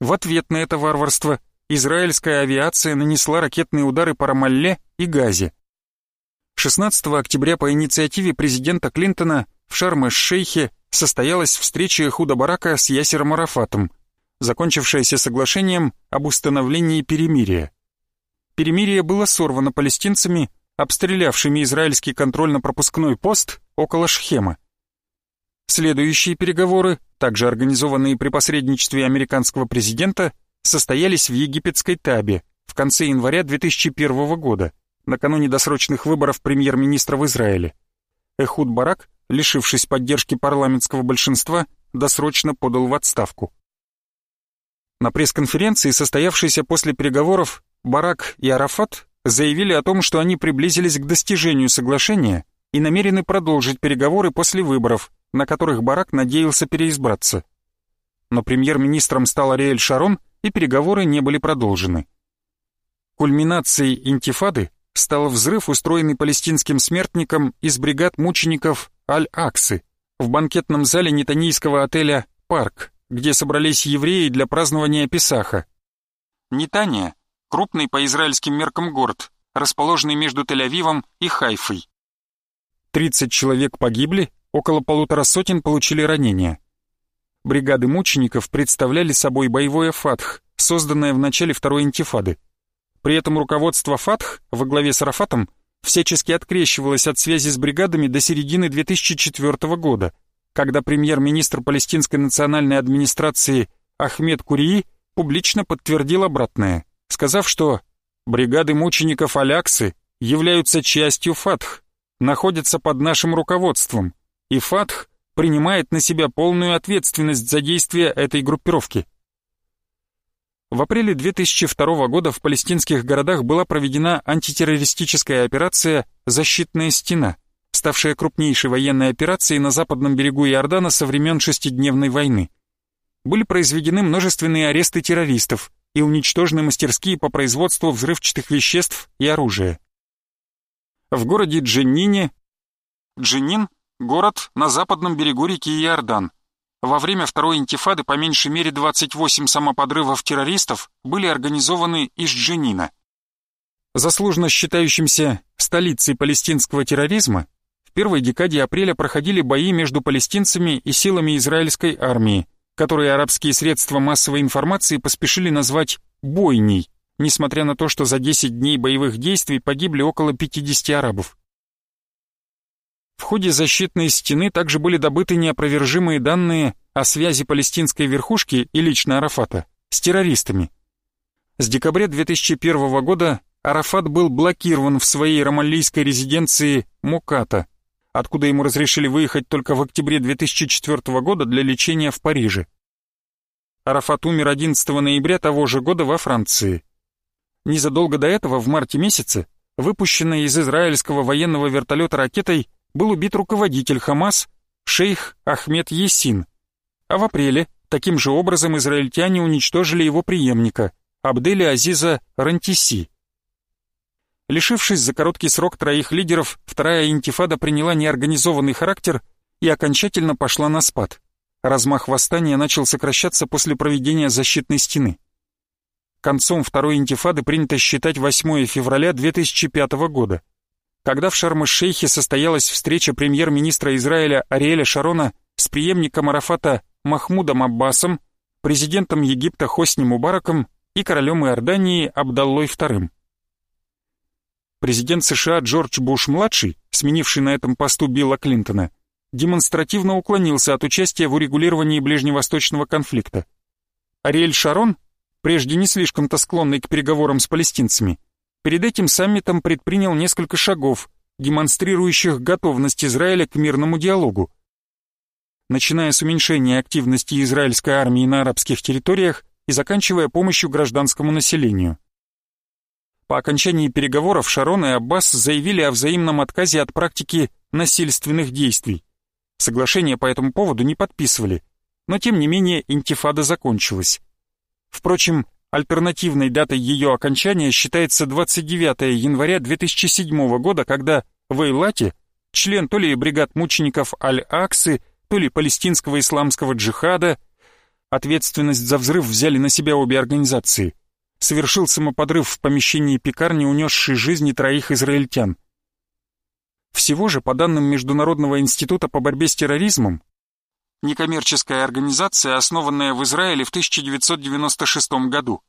В ответ на это варварство израильская авиация нанесла ракетные удары по Рамалле и Газе. 16 октября по инициативе президента Клинтона в Шарм-эш-Шейхе состоялась встреча Худа Барака с Ясером Арафатом, закончившаяся соглашением об установлении перемирия. Перемирие было сорвано палестинцами, обстрелявшими израильский контрольно-пропускной пост около Шхема. Следующие переговоры, также организованные при посредничестве американского президента, состоялись в египетской Табе в конце января 2001 года, накануне досрочных выборов премьер-министра в Израиле. Эхуд Барак, лишившись поддержки парламентского большинства, досрочно подал в отставку. На пресс-конференции, состоявшейся после переговоров, Барак и Арафат заявили о том, что они приблизились к достижению соглашения и намерены продолжить переговоры после выборов, на которых Барак надеялся переизбраться. Но премьер-министром стал Ариэль Шарон, и переговоры не были продолжены. Кульминацией интифады стал взрыв, устроенный палестинским смертником из бригад мучеников Аль-Аксы в банкетном зале нетанийского отеля «Парк», где собрались евреи для празднования Песаха. Нетания — крупный по израильским меркам город, расположенный между Тель-Авивом и Хайфой. 30 человек погибли, около полутора сотен получили ранения. Бригады мучеников представляли собой боевое «Фатх», созданное в начале Второй интифады. При этом руководство «Фатх» во главе с Арафатом всячески открещивалось от связи с бригадами до середины 2004 года, когда премьер-министр палестинской национальной администрации Ахмед Курии публично подтвердил обратное, сказав, что «бригады мучеников Аляксы являются частью ФАТХ, находятся под нашим руководством, и ФАТХ принимает на себя полную ответственность за действия этой группировки. В апреле 2002 года в палестинских городах была проведена антитеррористическая операция «Защитная стена», ставшая крупнейшей военной операцией на западном берегу Иордана со времен шестидневной войны. Были произведены множественные аресты террористов и уничтожены мастерские по производству взрывчатых веществ и оружия. В городе Дженнине Дженнин – город на западном берегу реки Иордан. Во время второй интифады по меньшей мере 28 самоподрывов террористов были организованы из Дженнина. Заслуженно считающимся столицей палестинского терроризма в первой декаде апреля проходили бои между палестинцами и силами израильской армии, которые арабские средства массовой информации поспешили назвать «бойней», несмотря на то, что за 10 дней боевых действий погибли около 50 арабов. В ходе защитной стены также были добыты неопровержимые данные о связи палестинской верхушки и лично Арафата с террористами. С декабря 2001 года Арафат был блокирован в своей ромалийской резиденции Муката, откуда ему разрешили выехать только в октябре 2004 года для лечения в Париже. Арафат умер 11 ноября того же года во Франции. Незадолго до этого, в марте месяце, выпущенной из израильского военного вертолета ракетой, был убит руководитель Хамас шейх Ахмед Есин, а в апреле таким же образом израильтяне уничтожили его преемника Абделя Азиза Рантиси. Лишившись за короткий срок троих лидеров, вторая интифада приняла неорганизованный характер и окончательно пошла на спад. Размах восстания начал сокращаться после проведения защитной стены. Концом второй интифады принято считать 8 февраля 2005 года, когда в Шарм-эль-Шейхе состоялась встреча премьер-министра Израиля Ариэля Шарона с преемником Арафата Махмудом Аббасом, президентом Египта Хосни Мубараком и королем Иордании Абдаллой II. Президент США Джордж Буш-младший, сменивший на этом посту Билла Клинтона, демонстративно уклонился от участия в урегулировании ближневосточного конфликта. Ариэль Шарон, прежде не слишком-то склонный к переговорам с палестинцами, перед этим саммитом предпринял несколько шагов, демонстрирующих готовность Израиля к мирному диалогу. Начиная с уменьшения активности израильской армии на арабских территориях и заканчивая помощью гражданскому населению. По окончании переговоров Шарон и Аббас заявили о взаимном отказе от практики насильственных действий. Соглашение по этому поводу не подписывали, но тем не менее интифада закончилась. Впрочем, альтернативной датой ее окончания считается 29 января 2007 года, когда в Эйлате член то ли бригад мучеников Аль-Аксы, то ли палестинского исламского джихада, ответственность за взрыв взяли на себя обе организации – совершил самоподрыв в помещении пекарни, унесший жизни троих израильтян. Всего же, по данным Международного института по борьбе с терроризмом, некоммерческая организация, основанная в Израиле в 1996 году,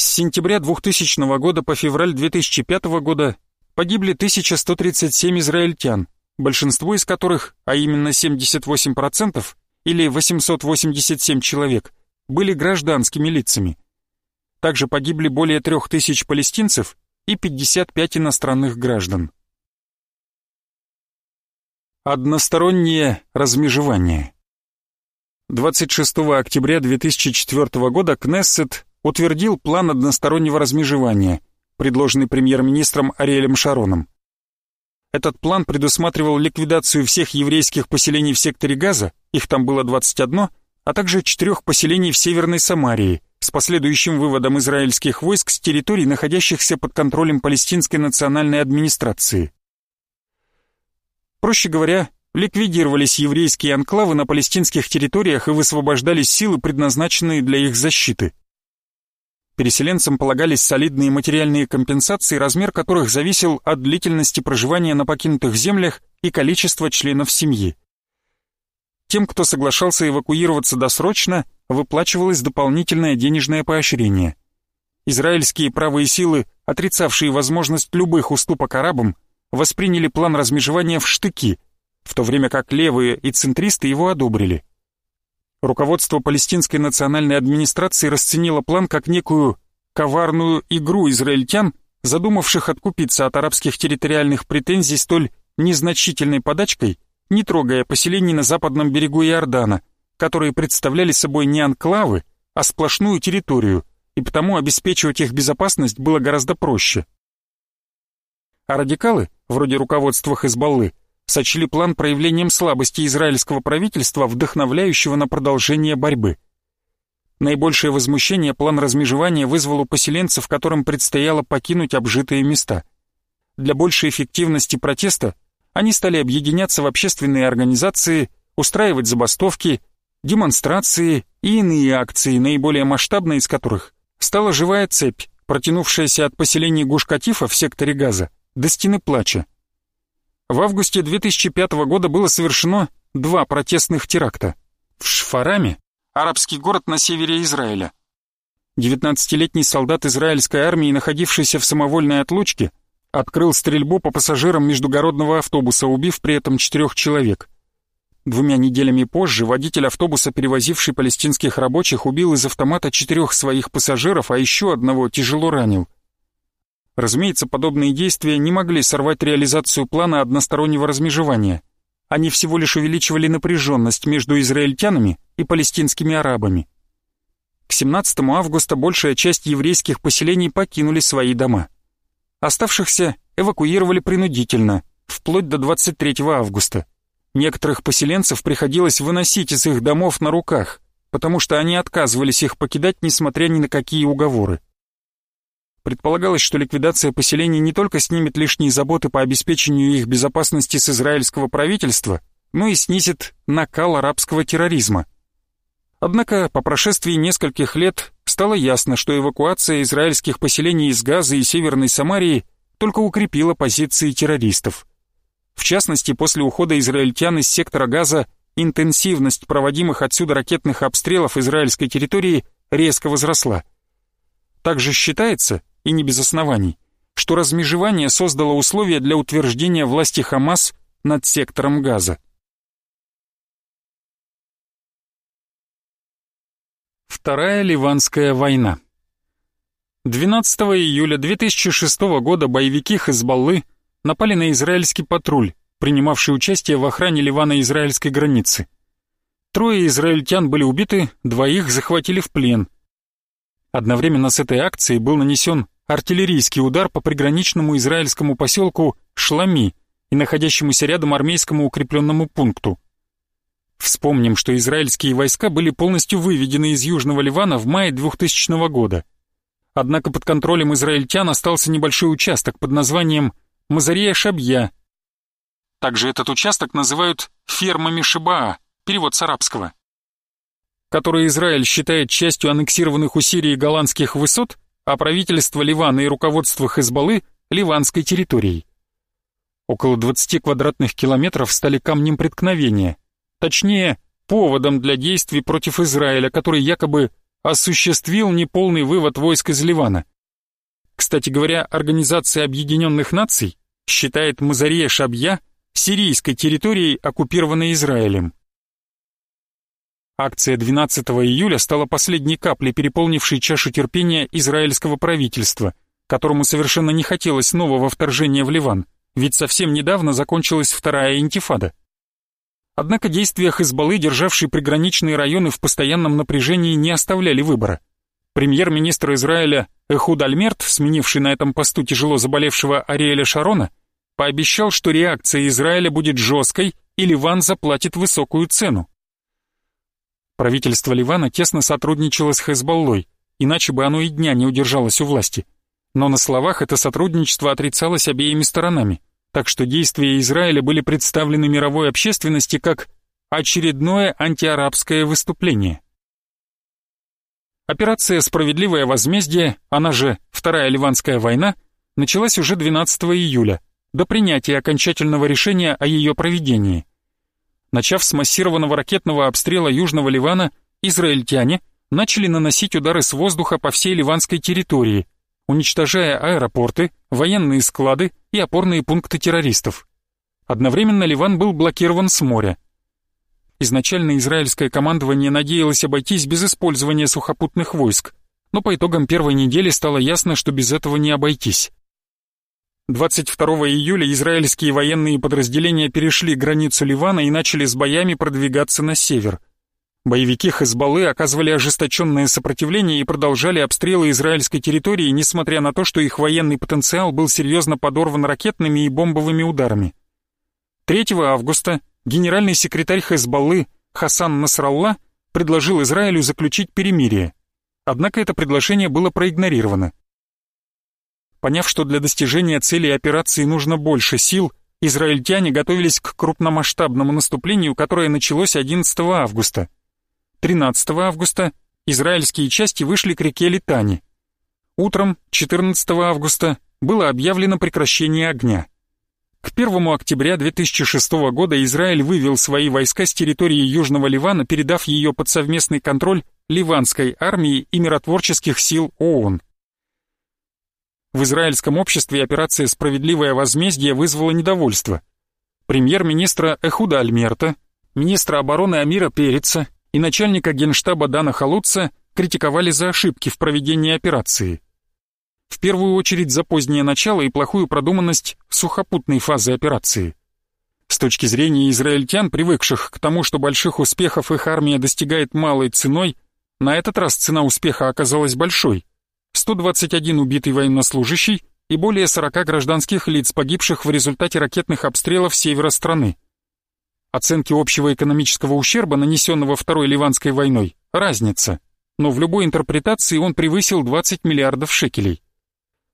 с сентября 2000 года по февраль 2005 года погибли 1137 израильтян, большинство из которых, а именно 78% или 887 человек, были гражданскими лицами. Также погибли более трех тысяч палестинцев и 55 иностранных граждан. Одностороннее размежевание 26 октября 2004 года Кнессет утвердил план одностороннего размежевания, предложенный премьер-министром Ариэлем Шароном. Этот план предусматривал ликвидацию всех еврейских поселений в секторе Газа, их там было 21, а также четырех поселений в Северной Самарии, с последующим выводом израильских войск с территорий, находящихся под контролем палестинской национальной администрации. Проще говоря, ликвидировались еврейские анклавы на палестинских территориях и высвобождались силы, предназначенные для их защиты. Переселенцам полагались солидные материальные компенсации, размер которых зависел от длительности проживания на покинутых землях и количества членов семьи. Тем, кто соглашался эвакуироваться досрочно, выплачивалось дополнительное денежное поощрение. Израильские правые силы, отрицавшие возможность любых уступок арабам, восприняли план размежевания в штыки, в то время как левые и центристы его одобрили. Руководство палестинской национальной администрации расценило план как некую коварную игру израильтян, задумавших откупиться от арабских территориальных претензий столь незначительной подачкой – не трогая поселений на западном берегу Иордана, которые представляли собой не анклавы, а сплошную территорию, и потому обеспечивать их безопасность было гораздо проще. А радикалы, вроде руководства Хезбаллы, сочли план проявлением слабости израильского правительства, вдохновляющего на продолжение борьбы. Наибольшее возмущение план размежевания вызвал у поселенцев, которым предстояло покинуть обжитые места. Для большей эффективности протеста они стали объединяться в общественные организации, устраивать забастовки, демонстрации и иные акции, наиболее масштабной из которых стала живая цепь, протянувшаяся от поселений Гуш-Катифа в секторе Газа до Стены Плача. В августе 2005 года было совершено два протестных теракта. В Шфараме, арабский город на севере Израиля. 19-летний солдат израильской армии, находившийся в самовольной отлучке, открыл стрельбу по пассажирам междугородного автобуса, убив при этом четырех человек. Двумя неделями позже водитель автобуса, перевозивший палестинских рабочих, убил из автомата четырех своих пассажиров, а еще одного тяжело ранил. Разумеется, подобные действия не могли сорвать реализацию плана одностороннего размежевания. Они всего лишь увеличивали напряженность между израильтянами и палестинскими арабами. К 17 августа большая часть еврейских поселений покинули свои дома. Оставшихся эвакуировали принудительно, вплоть до 23 августа. Некоторых поселенцев приходилось выносить из их домов на руках, потому что они отказывались их покидать, несмотря ни на какие уговоры. Предполагалось, что ликвидация поселений не только снимет лишние заботы по обеспечению их безопасности с израильского правительства, но и снизит накал арабского терроризма. Однако по прошествии нескольких лет стало ясно, что эвакуация израильских поселений из Газа и Северной Самарии только укрепила позиции террористов. В частности, после ухода израильтян из сектора Газа интенсивность проводимых отсюда ракетных обстрелов израильской территории резко возросла. Также считается, и не без оснований, что размежевание создало условия для утверждения власти Хамас над сектором Газа. Вторая Ливанская война 12 июля 2006 года боевики Хизбаллы напали на израильский патруль, принимавший участие в охране Ливано-израильской границы. Трое израильтян были убиты, двоих захватили в плен. Одновременно с этой акцией был нанесен артиллерийский удар по приграничному израильскому поселку Шлами и находящемуся рядом армейскому укрепленному пункту. Вспомним, что израильские войска были полностью выведены из Южного Ливана в мае 2000 года. Однако под контролем израильтян остался небольшой участок под названием Мазария-Шабья. Также этот участок называют фермами Шибаа, перевод с арабского. Который Израиль считает частью аннексированных у Сирии голландских высот, а правительство Ливана и руководство Хезбаллы – ливанской территорией. Около 20 квадратных километров стали камнем преткновения, точнее, поводом для действий против Израиля, который якобы осуществил неполный вывод войск из Ливана. Кстати говоря, Организация Объединенных Наций считает Мазария Шабья сирийской территорией, оккупированной Израилем. Акция 12 июля стала последней каплей, переполнившей чашу терпения израильского правительства, которому совершенно не хотелось нового вторжения в Ливан, ведь совсем недавно закончилась вторая интифада. Однако действия Хизбаллы, державшие приграничные районы в постоянном напряжении, не оставляли выбора. Премьер-министр Израиля Эхуд Альмерт, сменивший на этом посту тяжело заболевшего Ариэля Шарона, пообещал, что реакция Израиля будет жесткой и Ливан заплатит высокую цену. Правительство Ливана тесно сотрудничало с Хезболлой, иначе бы оно и дня не удержалось у власти. Но на словах это сотрудничество отрицалось обеими сторонами так что действия Израиля были представлены мировой общественности как очередное антиарабское выступление. Операция «Справедливое возмездие», она же Вторая Ливанская война, началась уже 12 июля, до принятия окончательного решения о ее проведении. Начав с массированного ракетного обстрела Южного Ливана, израильтяне начали наносить удары с воздуха по всей ливанской территории – уничтожая аэропорты, военные склады и опорные пункты террористов. Одновременно Ливан был блокирован с моря. Изначально израильское командование надеялось обойтись без использования сухопутных войск, но по итогам первой недели стало ясно, что без этого не обойтись. 22 июля израильские военные подразделения перешли границу Ливана и начали с боями продвигаться на север – Боевики Хезбаллы оказывали ожесточенное сопротивление и продолжали обстрелы израильской территории, несмотря на то, что их военный потенциал был серьезно подорван ракетными и бомбовыми ударами. 3 августа генеральный секретарь Хезбаллы Хасан Насралла предложил Израилю заключить перемирие. Однако это предложение было проигнорировано. Поняв, что для достижения цели операции нужно больше сил, израильтяне готовились к крупномасштабному наступлению, которое началось 11 августа – 13 августа израильские части вышли к реке Литани. Утром 14 августа было объявлено прекращение огня. К 1 октября 2006 года Израиль вывел свои войска с территории Южного Ливана, передав ее под совместный контроль Ливанской армии и миротворческих сил ООН. В израильском обществе операция «Справедливое возмездие» вызвала недовольство. Премьер-министра Эхуда Альмерта, министра обороны Амира Переца и начальника генштаба Дана Халутца критиковали за ошибки в проведении операции. В первую очередь за позднее начало и плохую продуманность сухопутной фазы операции. С точки зрения израильтян, привыкших к тому, что больших успехов их армия достигает малой ценой, на этот раз цена успеха оказалась большой. 121 убитый военнослужащий и более 40 гражданских лиц, погибших в результате ракетных обстрелов севера страны. Оценки общего экономического ущерба, нанесенного Второй Ливанской войной, разница, но в любой интерпретации он превысил 20 миллиардов шекелей.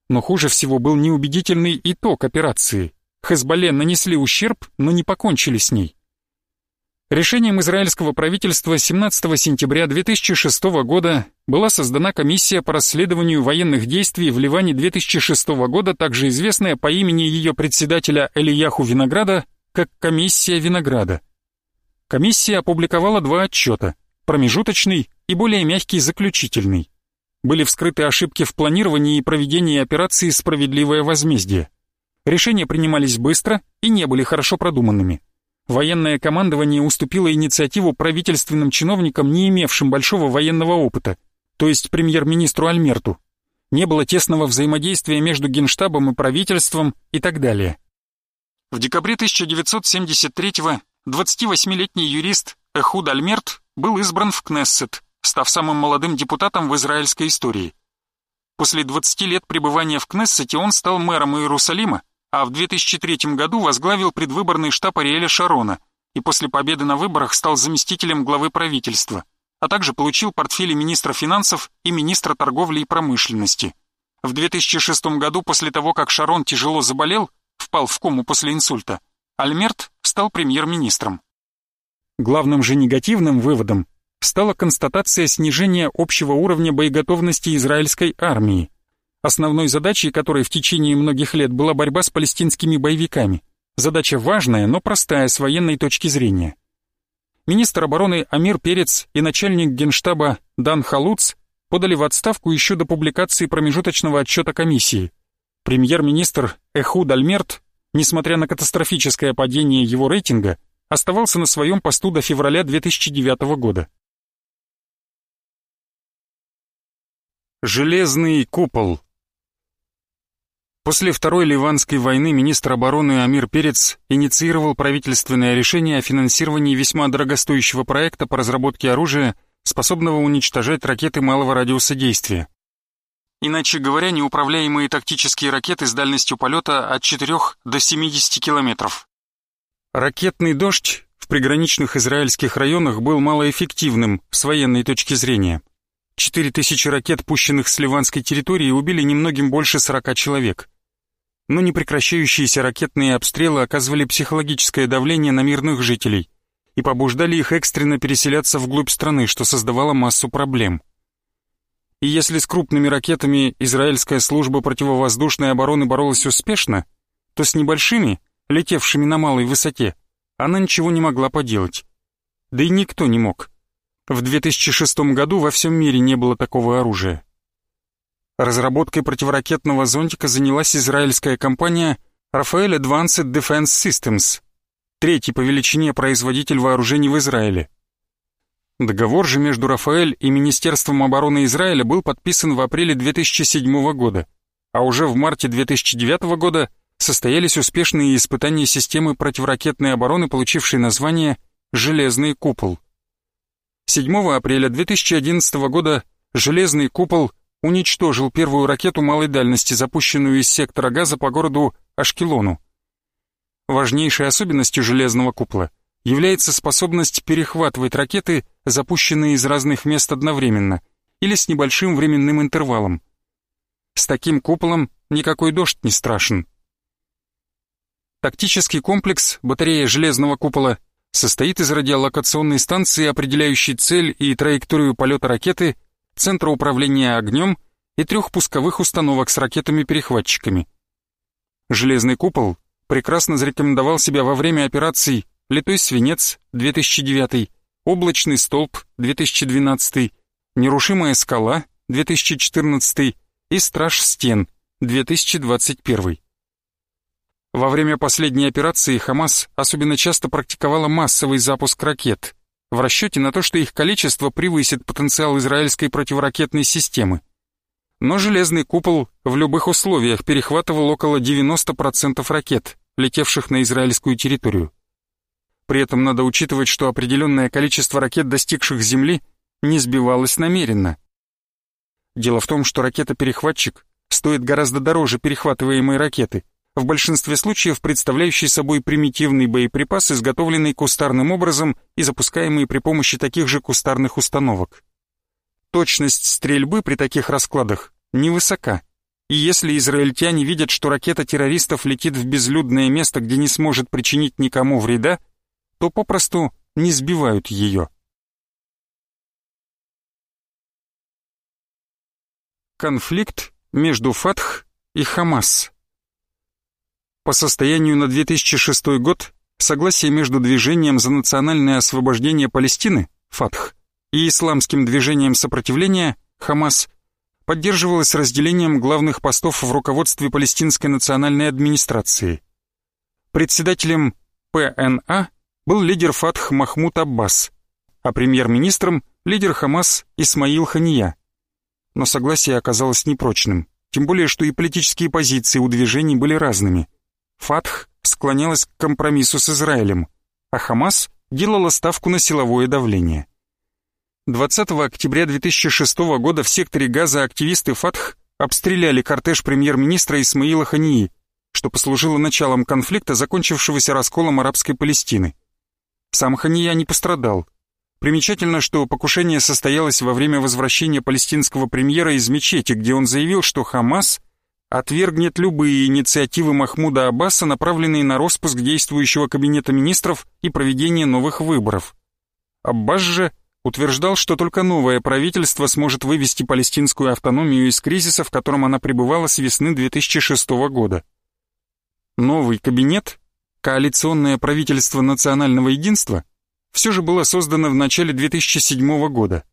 Но хуже всего был неубедительный итог операции. Хезболле нанесли ущерб, но не покончили с ней. Решением израильского правительства 17 сентября 2006 года была создана комиссия по расследованию военных действий в Ливане 2006 года, также известная по имени ее председателя Элияху Винограда как комиссия винограда. Комиссия опубликовала два отчета, промежуточный и более мягкий заключительный. Были вскрыты ошибки в планировании и проведении операции «Справедливое возмездие». Решения принимались быстро и не были хорошо продуманными. Военное командование уступило инициативу правительственным чиновникам, не имевшим большого военного опыта, то есть премьер-министру Альмерту. Не было тесного взаимодействия между генштабом и правительством и так далее. В декабре 1973-го 28-летний юрист Эхуд Альмерт был избран в Кнессет, став самым молодым депутатом в израильской истории. После 20 лет пребывания в Кнессете он стал мэром Иерусалима, а в 2003 году возглавил предвыборный штаб Ариэля Шарона и после победы на выборах стал заместителем главы правительства, а также получил портфели министра финансов и министра торговли и промышленности. В 2006 году, после того, как Шарон тяжело заболел, впал в кому после инсульта, Альмерт стал премьер-министром. Главным же негативным выводом стала констатация снижения общего уровня боеготовности израильской армии, основной задачей которой в течение многих лет была борьба с палестинскими боевиками. Задача важная, но простая с военной точки зрения. Министр обороны Амир Перец и начальник генштаба Дан Халуц подали в отставку еще до публикации промежуточного отчета комиссии. Премьер-министр Эхуд Альмерт, несмотря на катастрофическое падение его рейтинга, оставался на своем посту до февраля 2009 года. Железный купол После Второй Ливанской войны министр обороны Амир Перец инициировал правительственное решение о финансировании весьма дорогостоящего проекта по разработке оружия, способного уничтожать ракеты малого радиуса действия. Иначе говоря, неуправляемые тактические ракеты с дальностью полета от 4 до 70 километров. Ракетный дождь в приграничных израильских районах был малоэффективным с военной точки зрения. 4000 ракет, пущенных с ливанской территории, убили немногим больше 40 человек. Но непрекращающиеся ракетные обстрелы оказывали психологическое давление на мирных жителей и побуждали их экстренно переселяться вглубь страны, что создавало массу проблем. И если с крупными ракетами израильская служба противовоздушной обороны боролась успешно, то с небольшими, летевшими на малой высоте, она ничего не могла поделать. Да и никто не мог. В 2006 году во всем мире не было такого оружия. Разработкой противоракетного зонтика занялась израильская компания Rafael Advanced Defense Systems, третий по величине производитель вооружений в Израиле. Договор же между Рафаэль и Министерством обороны Израиля был подписан в апреле 2007 года, а уже в марте 2009 года состоялись успешные испытания системы противоракетной обороны, получившей название «Железный купол». 7 апреля 2011 года «Железный купол» уничтожил первую ракету малой дальности, запущенную из сектора газа по городу Ашкелону. Важнейшей особенностью «Железного купола» является способность перехватывать ракеты, запущенные из разных мест одновременно или с небольшим временным интервалом. С таким куполом никакой дождь не страшен. Тактический комплекс «Батарея железного купола» состоит из радиолокационной станции, определяющей цель и траекторию полета ракеты, центра управления огнем и трех пусковых установок с ракетами-перехватчиками. «Железный купол» прекрасно зарекомендовал себя во время операций «Литой свинец» 2009, «Облачный столб» 2012, «Нерушимая скала» 2014 и «Страж стен» 2021. Во время последней операции Хамас особенно часто практиковала массовый запуск ракет, в расчете на то, что их количество превысит потенциал израильской противоракетной системы. Но железный купол в любых условиях перехватывал около 90% ракет, летевших на израильскую территорию. При этом надо учитывать, что определенное количество ракет, достигших Земли, не сбивалось намеренно. Дело в том, что ракета-перехватчик стоит гораздо дороже перехватываемой ракеты – в большинстве случаев представляющий собой примитивный боеприпас, изготовленный кустарным образом и запускаемый при помощи таких же кустарных установок. Точность стрельбы при таких раскладах невысока, и если израильтяне видят, что ракета террористов летит в безлюдное место, где не сможет причинить никому вреда, то попросту не сбивают ее. Конфликт между Фатх и Хамас по состоянию на 2006 год согласие между движением за национальное освобождение Палестины, ФАТХ, и исламским движением сопротивления, ХАМАС, поддерживалось разделением главных постов в руководстве Палестинской национальной администрации. Председателем ПНА был лидер Фатх Махмуд Аббас, а премьер-министром – лидер Хамас Исмаил Хания. Но согласие оказалось непрочным, тем более, что и политические позиции у движений были разными. Фатх склонялась к компромиссу с Израилем, а Хамас делала ставку на силовое давление. 20 октября 2006 года в секторе Газа активисты Фатх обстреляли кортеж премьер-министра Исмаила Хании, что послужило началом конфликта, закончившегося расколом арабской Палестины. Сам Хания не пострадал. Примечательно, что покушение состоялось во время возвращения палестинского премьера из мечети, где он заявил, что Хамас отвергнет любые инициативы Махмуда Аббаса, направленные на распуск действующего кабинета министров и проведение новых выборов. Аббас же утверждал, что только новое правительство сможет вывести палестинскую автономию из кризиса, в котором она пребывала с весны 2006 года. Новый кабинет, коалиционное правительство национального единства, все же было создано в начале 2007 года.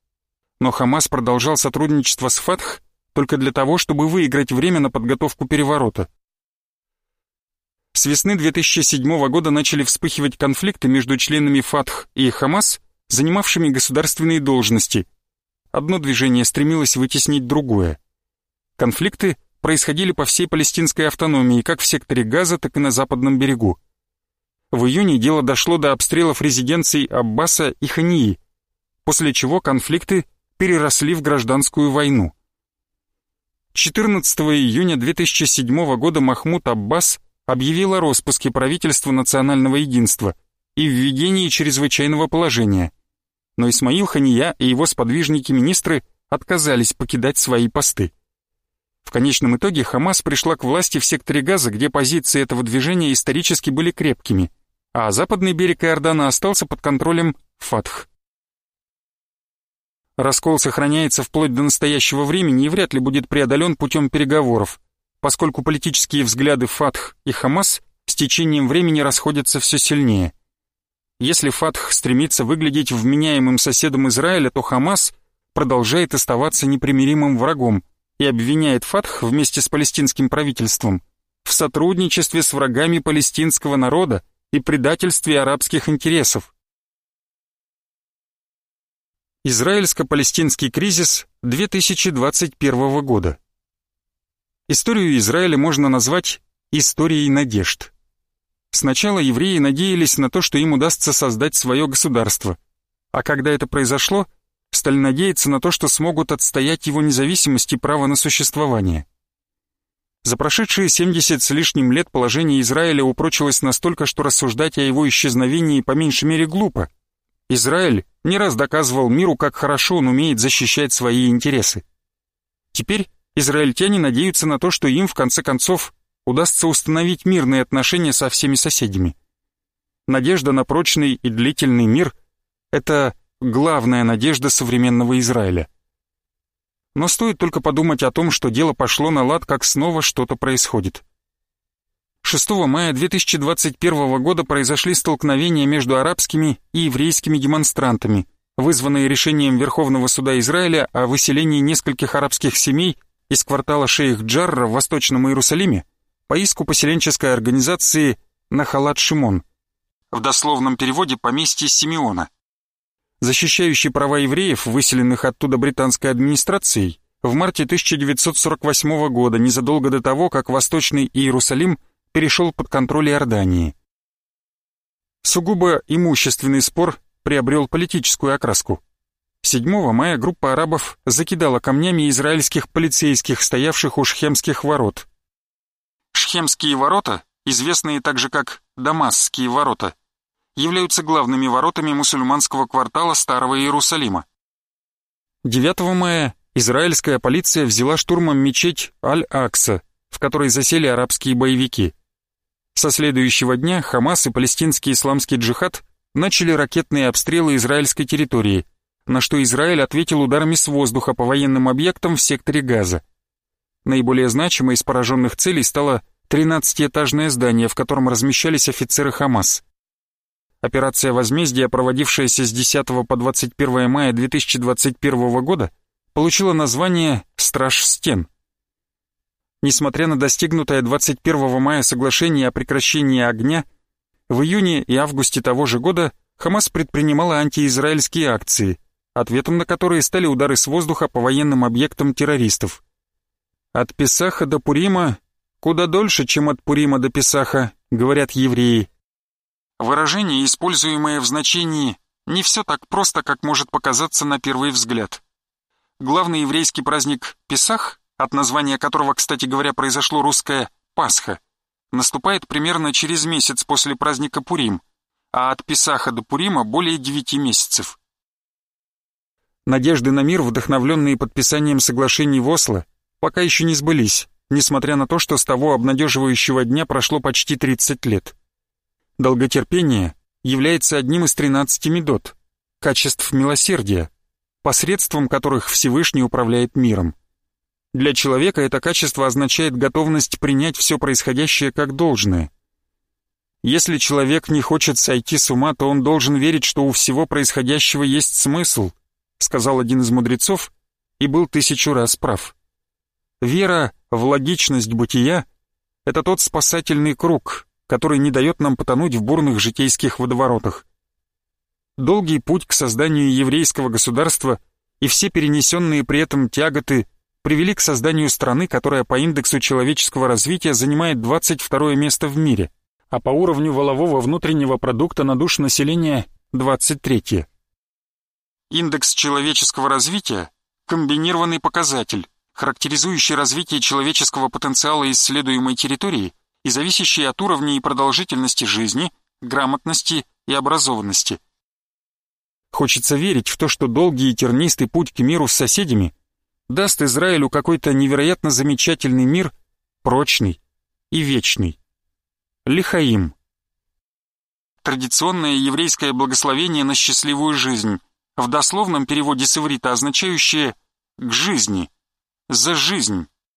Но Хамас продолжал сотрудничество с Фатх только для того, чтобы выиграть время на подготовку переворота. С весны 2007 года начали вспыхивать конфликты между членами ФАТХ и Хамас, занимавшими государственные должности. Одно движение стремилось вытеснить другое. Конфликты происходили по всей палестинской автономии, как в секторе Газа, так и на западном берегу. В июне дело дошло до обстрелов резиденций Аббаса и Хании, после чего конфликты переросли в гражданскую войну. 14 июня 2007 года Махмуд Аббас объявил о распуске правительства национального единства и введении чрезвычайного положения. Но Исмаил Хания и его сподвижники-министры отказались покидать свои посты. В конечном итоге Хамас пришла к власти в секторе Газа, где позиции этого движения исторически были крепкими, а западный берег Иордана остался под контролем Фатх. Раскол сохраняется вплоть до настоящего времени и вряд ли будет преодолен путем переговоров, поскольку политические взгляды Фатх и Хамас с течением времени расходятся все сильнее. Если Фатх стремится выглядеть вменяемым соседом Израиля, то Хамас продолжает оставаться непримиримым врагом и обвиняет Фатх вместе с палестинским правительством в сотрудничестве с врагами палестинского народа и предательстве арабских интересов. Израильско-палестинский кризис 2021 года. Историю Израиля можно назвать историей надежд. Сначала евреи надеялись на то, что им удастся создать свое государство, а когда это произошло, стали надеяться на то, что смогут отстоять его независимость и право на существование. За прошедшие 70 с лишним лет положение Израиля упрочилось настолько, что рассуждать о его исчезновении по меньшей мере глупо – Израиль не раз доказывал миру, как хорошо он умеет защищать свои интересы. Теперь израильтяне надеются на то, что им, в конце концов, удастся установить мирные отношения со всеми соседями. Надежда на прочный и длительный мир — это главная надежда современного Израиля. Но стоит только подумать о том, что дело пошло на лад, как снова что-то происходит. 6 мая 2021 года произошли столкновения между арабскими и еврейскими демонстрантами, вызванные решением Верховного суда Израиля о выселении нескольких арабских семей из квартала Шейх-Джарра в Восточном Иерусалиме по иску поселенческой организации Нахалат Шимон, в дословном переводе «поместье Симеона». Защищающий права евреев, выселенных оттуда британской администрацией, в марте 1948 года, незадолго до того, как Восточный Иерусалим – перешел под контроль Иордании. Сугубо имущественный спор приобрел политическую окраску. 7 мая группа арабов закидала камнями израильских полицейских, стоявших у Шхемских ворот. Шхемские ворота, известные также как Дамасские ворота, являются главными воротами мусульманского квартала Старого Иерусалима. 9 мая израильская полиция взяла штурмом мечеть Аль-Акса, в которой засели арабские боевики. Со следующего дня Хамас и палестинский исламский джихад начали ракетные обстрелы израильской территории, на что Израиль ответил ударами с воздуха по военным объектам в секторе Газа. Наиболее значимой из пораженных целей стало 13-этажное здание, в котором размещались офицеры Хамас. Операция возмездия, проводившаяся с 10 по 21 мая 2021 года, получила название «Страж стен». Несмотря на достигнутое 21 мая соглашение о прекращении огня, в июне и августе того же года Хамас предпринимала антиизраильские акции, ответом на которые стали удары с воздуха по военным объектам террористов. От Песаха до Пурима куда дольше, чем от Пурима до Песаха, говорят евреи. Выражение, используемое в значении «не все так просто, как может показаться на первый взгляд». Главный еврейский праздник Песах, от названия которого, кстати говоря, произошло русское «Пасха», наступает примерно через месяц после праздника Пурим, а от Песаха до Пурима более девяти месяцев. Надежды на мир, вдохновленные подписанием соглашений в Осло, пока еще не сбылись, несмотря на то, что с того обнадеживающего дня прошло почти 30 лет. Долготерпение является одним из 13 медот, качеств милосердия, посредством которых Всевышний управляет миром. Для человека это качество означает готовность принять все происходящее как должное. Если человек не хочет сойти с ума, то он должен верить, что у всего происходящего есть смысл – сказал один из мудрецов и был тысячу раз прав. Вера в логичность бытия — это тот спасательный круг, который не дает нам потонуть в бурных житейских водоворотах. Долгий путь к созданию еврейского государства и все перенесенные при этом тяготы привели к созданию страны, которая по индексу человеческого развития занимает 22 место в мире, а по уровню волового внутреннего продукта на душу населения 23. -е. Индекс человеческого развития – комбинированный показатель, характеризующий развитие человеческого потенциала исследуемой территории и зависящий от уровня и продолжительности жизни, грамотности и образованности. Хочется верить в то, что долгий и тернистый путь к миру с соседями даст Израилю какой-то невероятно замечательный мир, прочный и вечный. Лихаим. Традиционное еврейское благословение на счастливую жизнь – в дословном переводе с иврита означающее «к жизни», «за жизнь».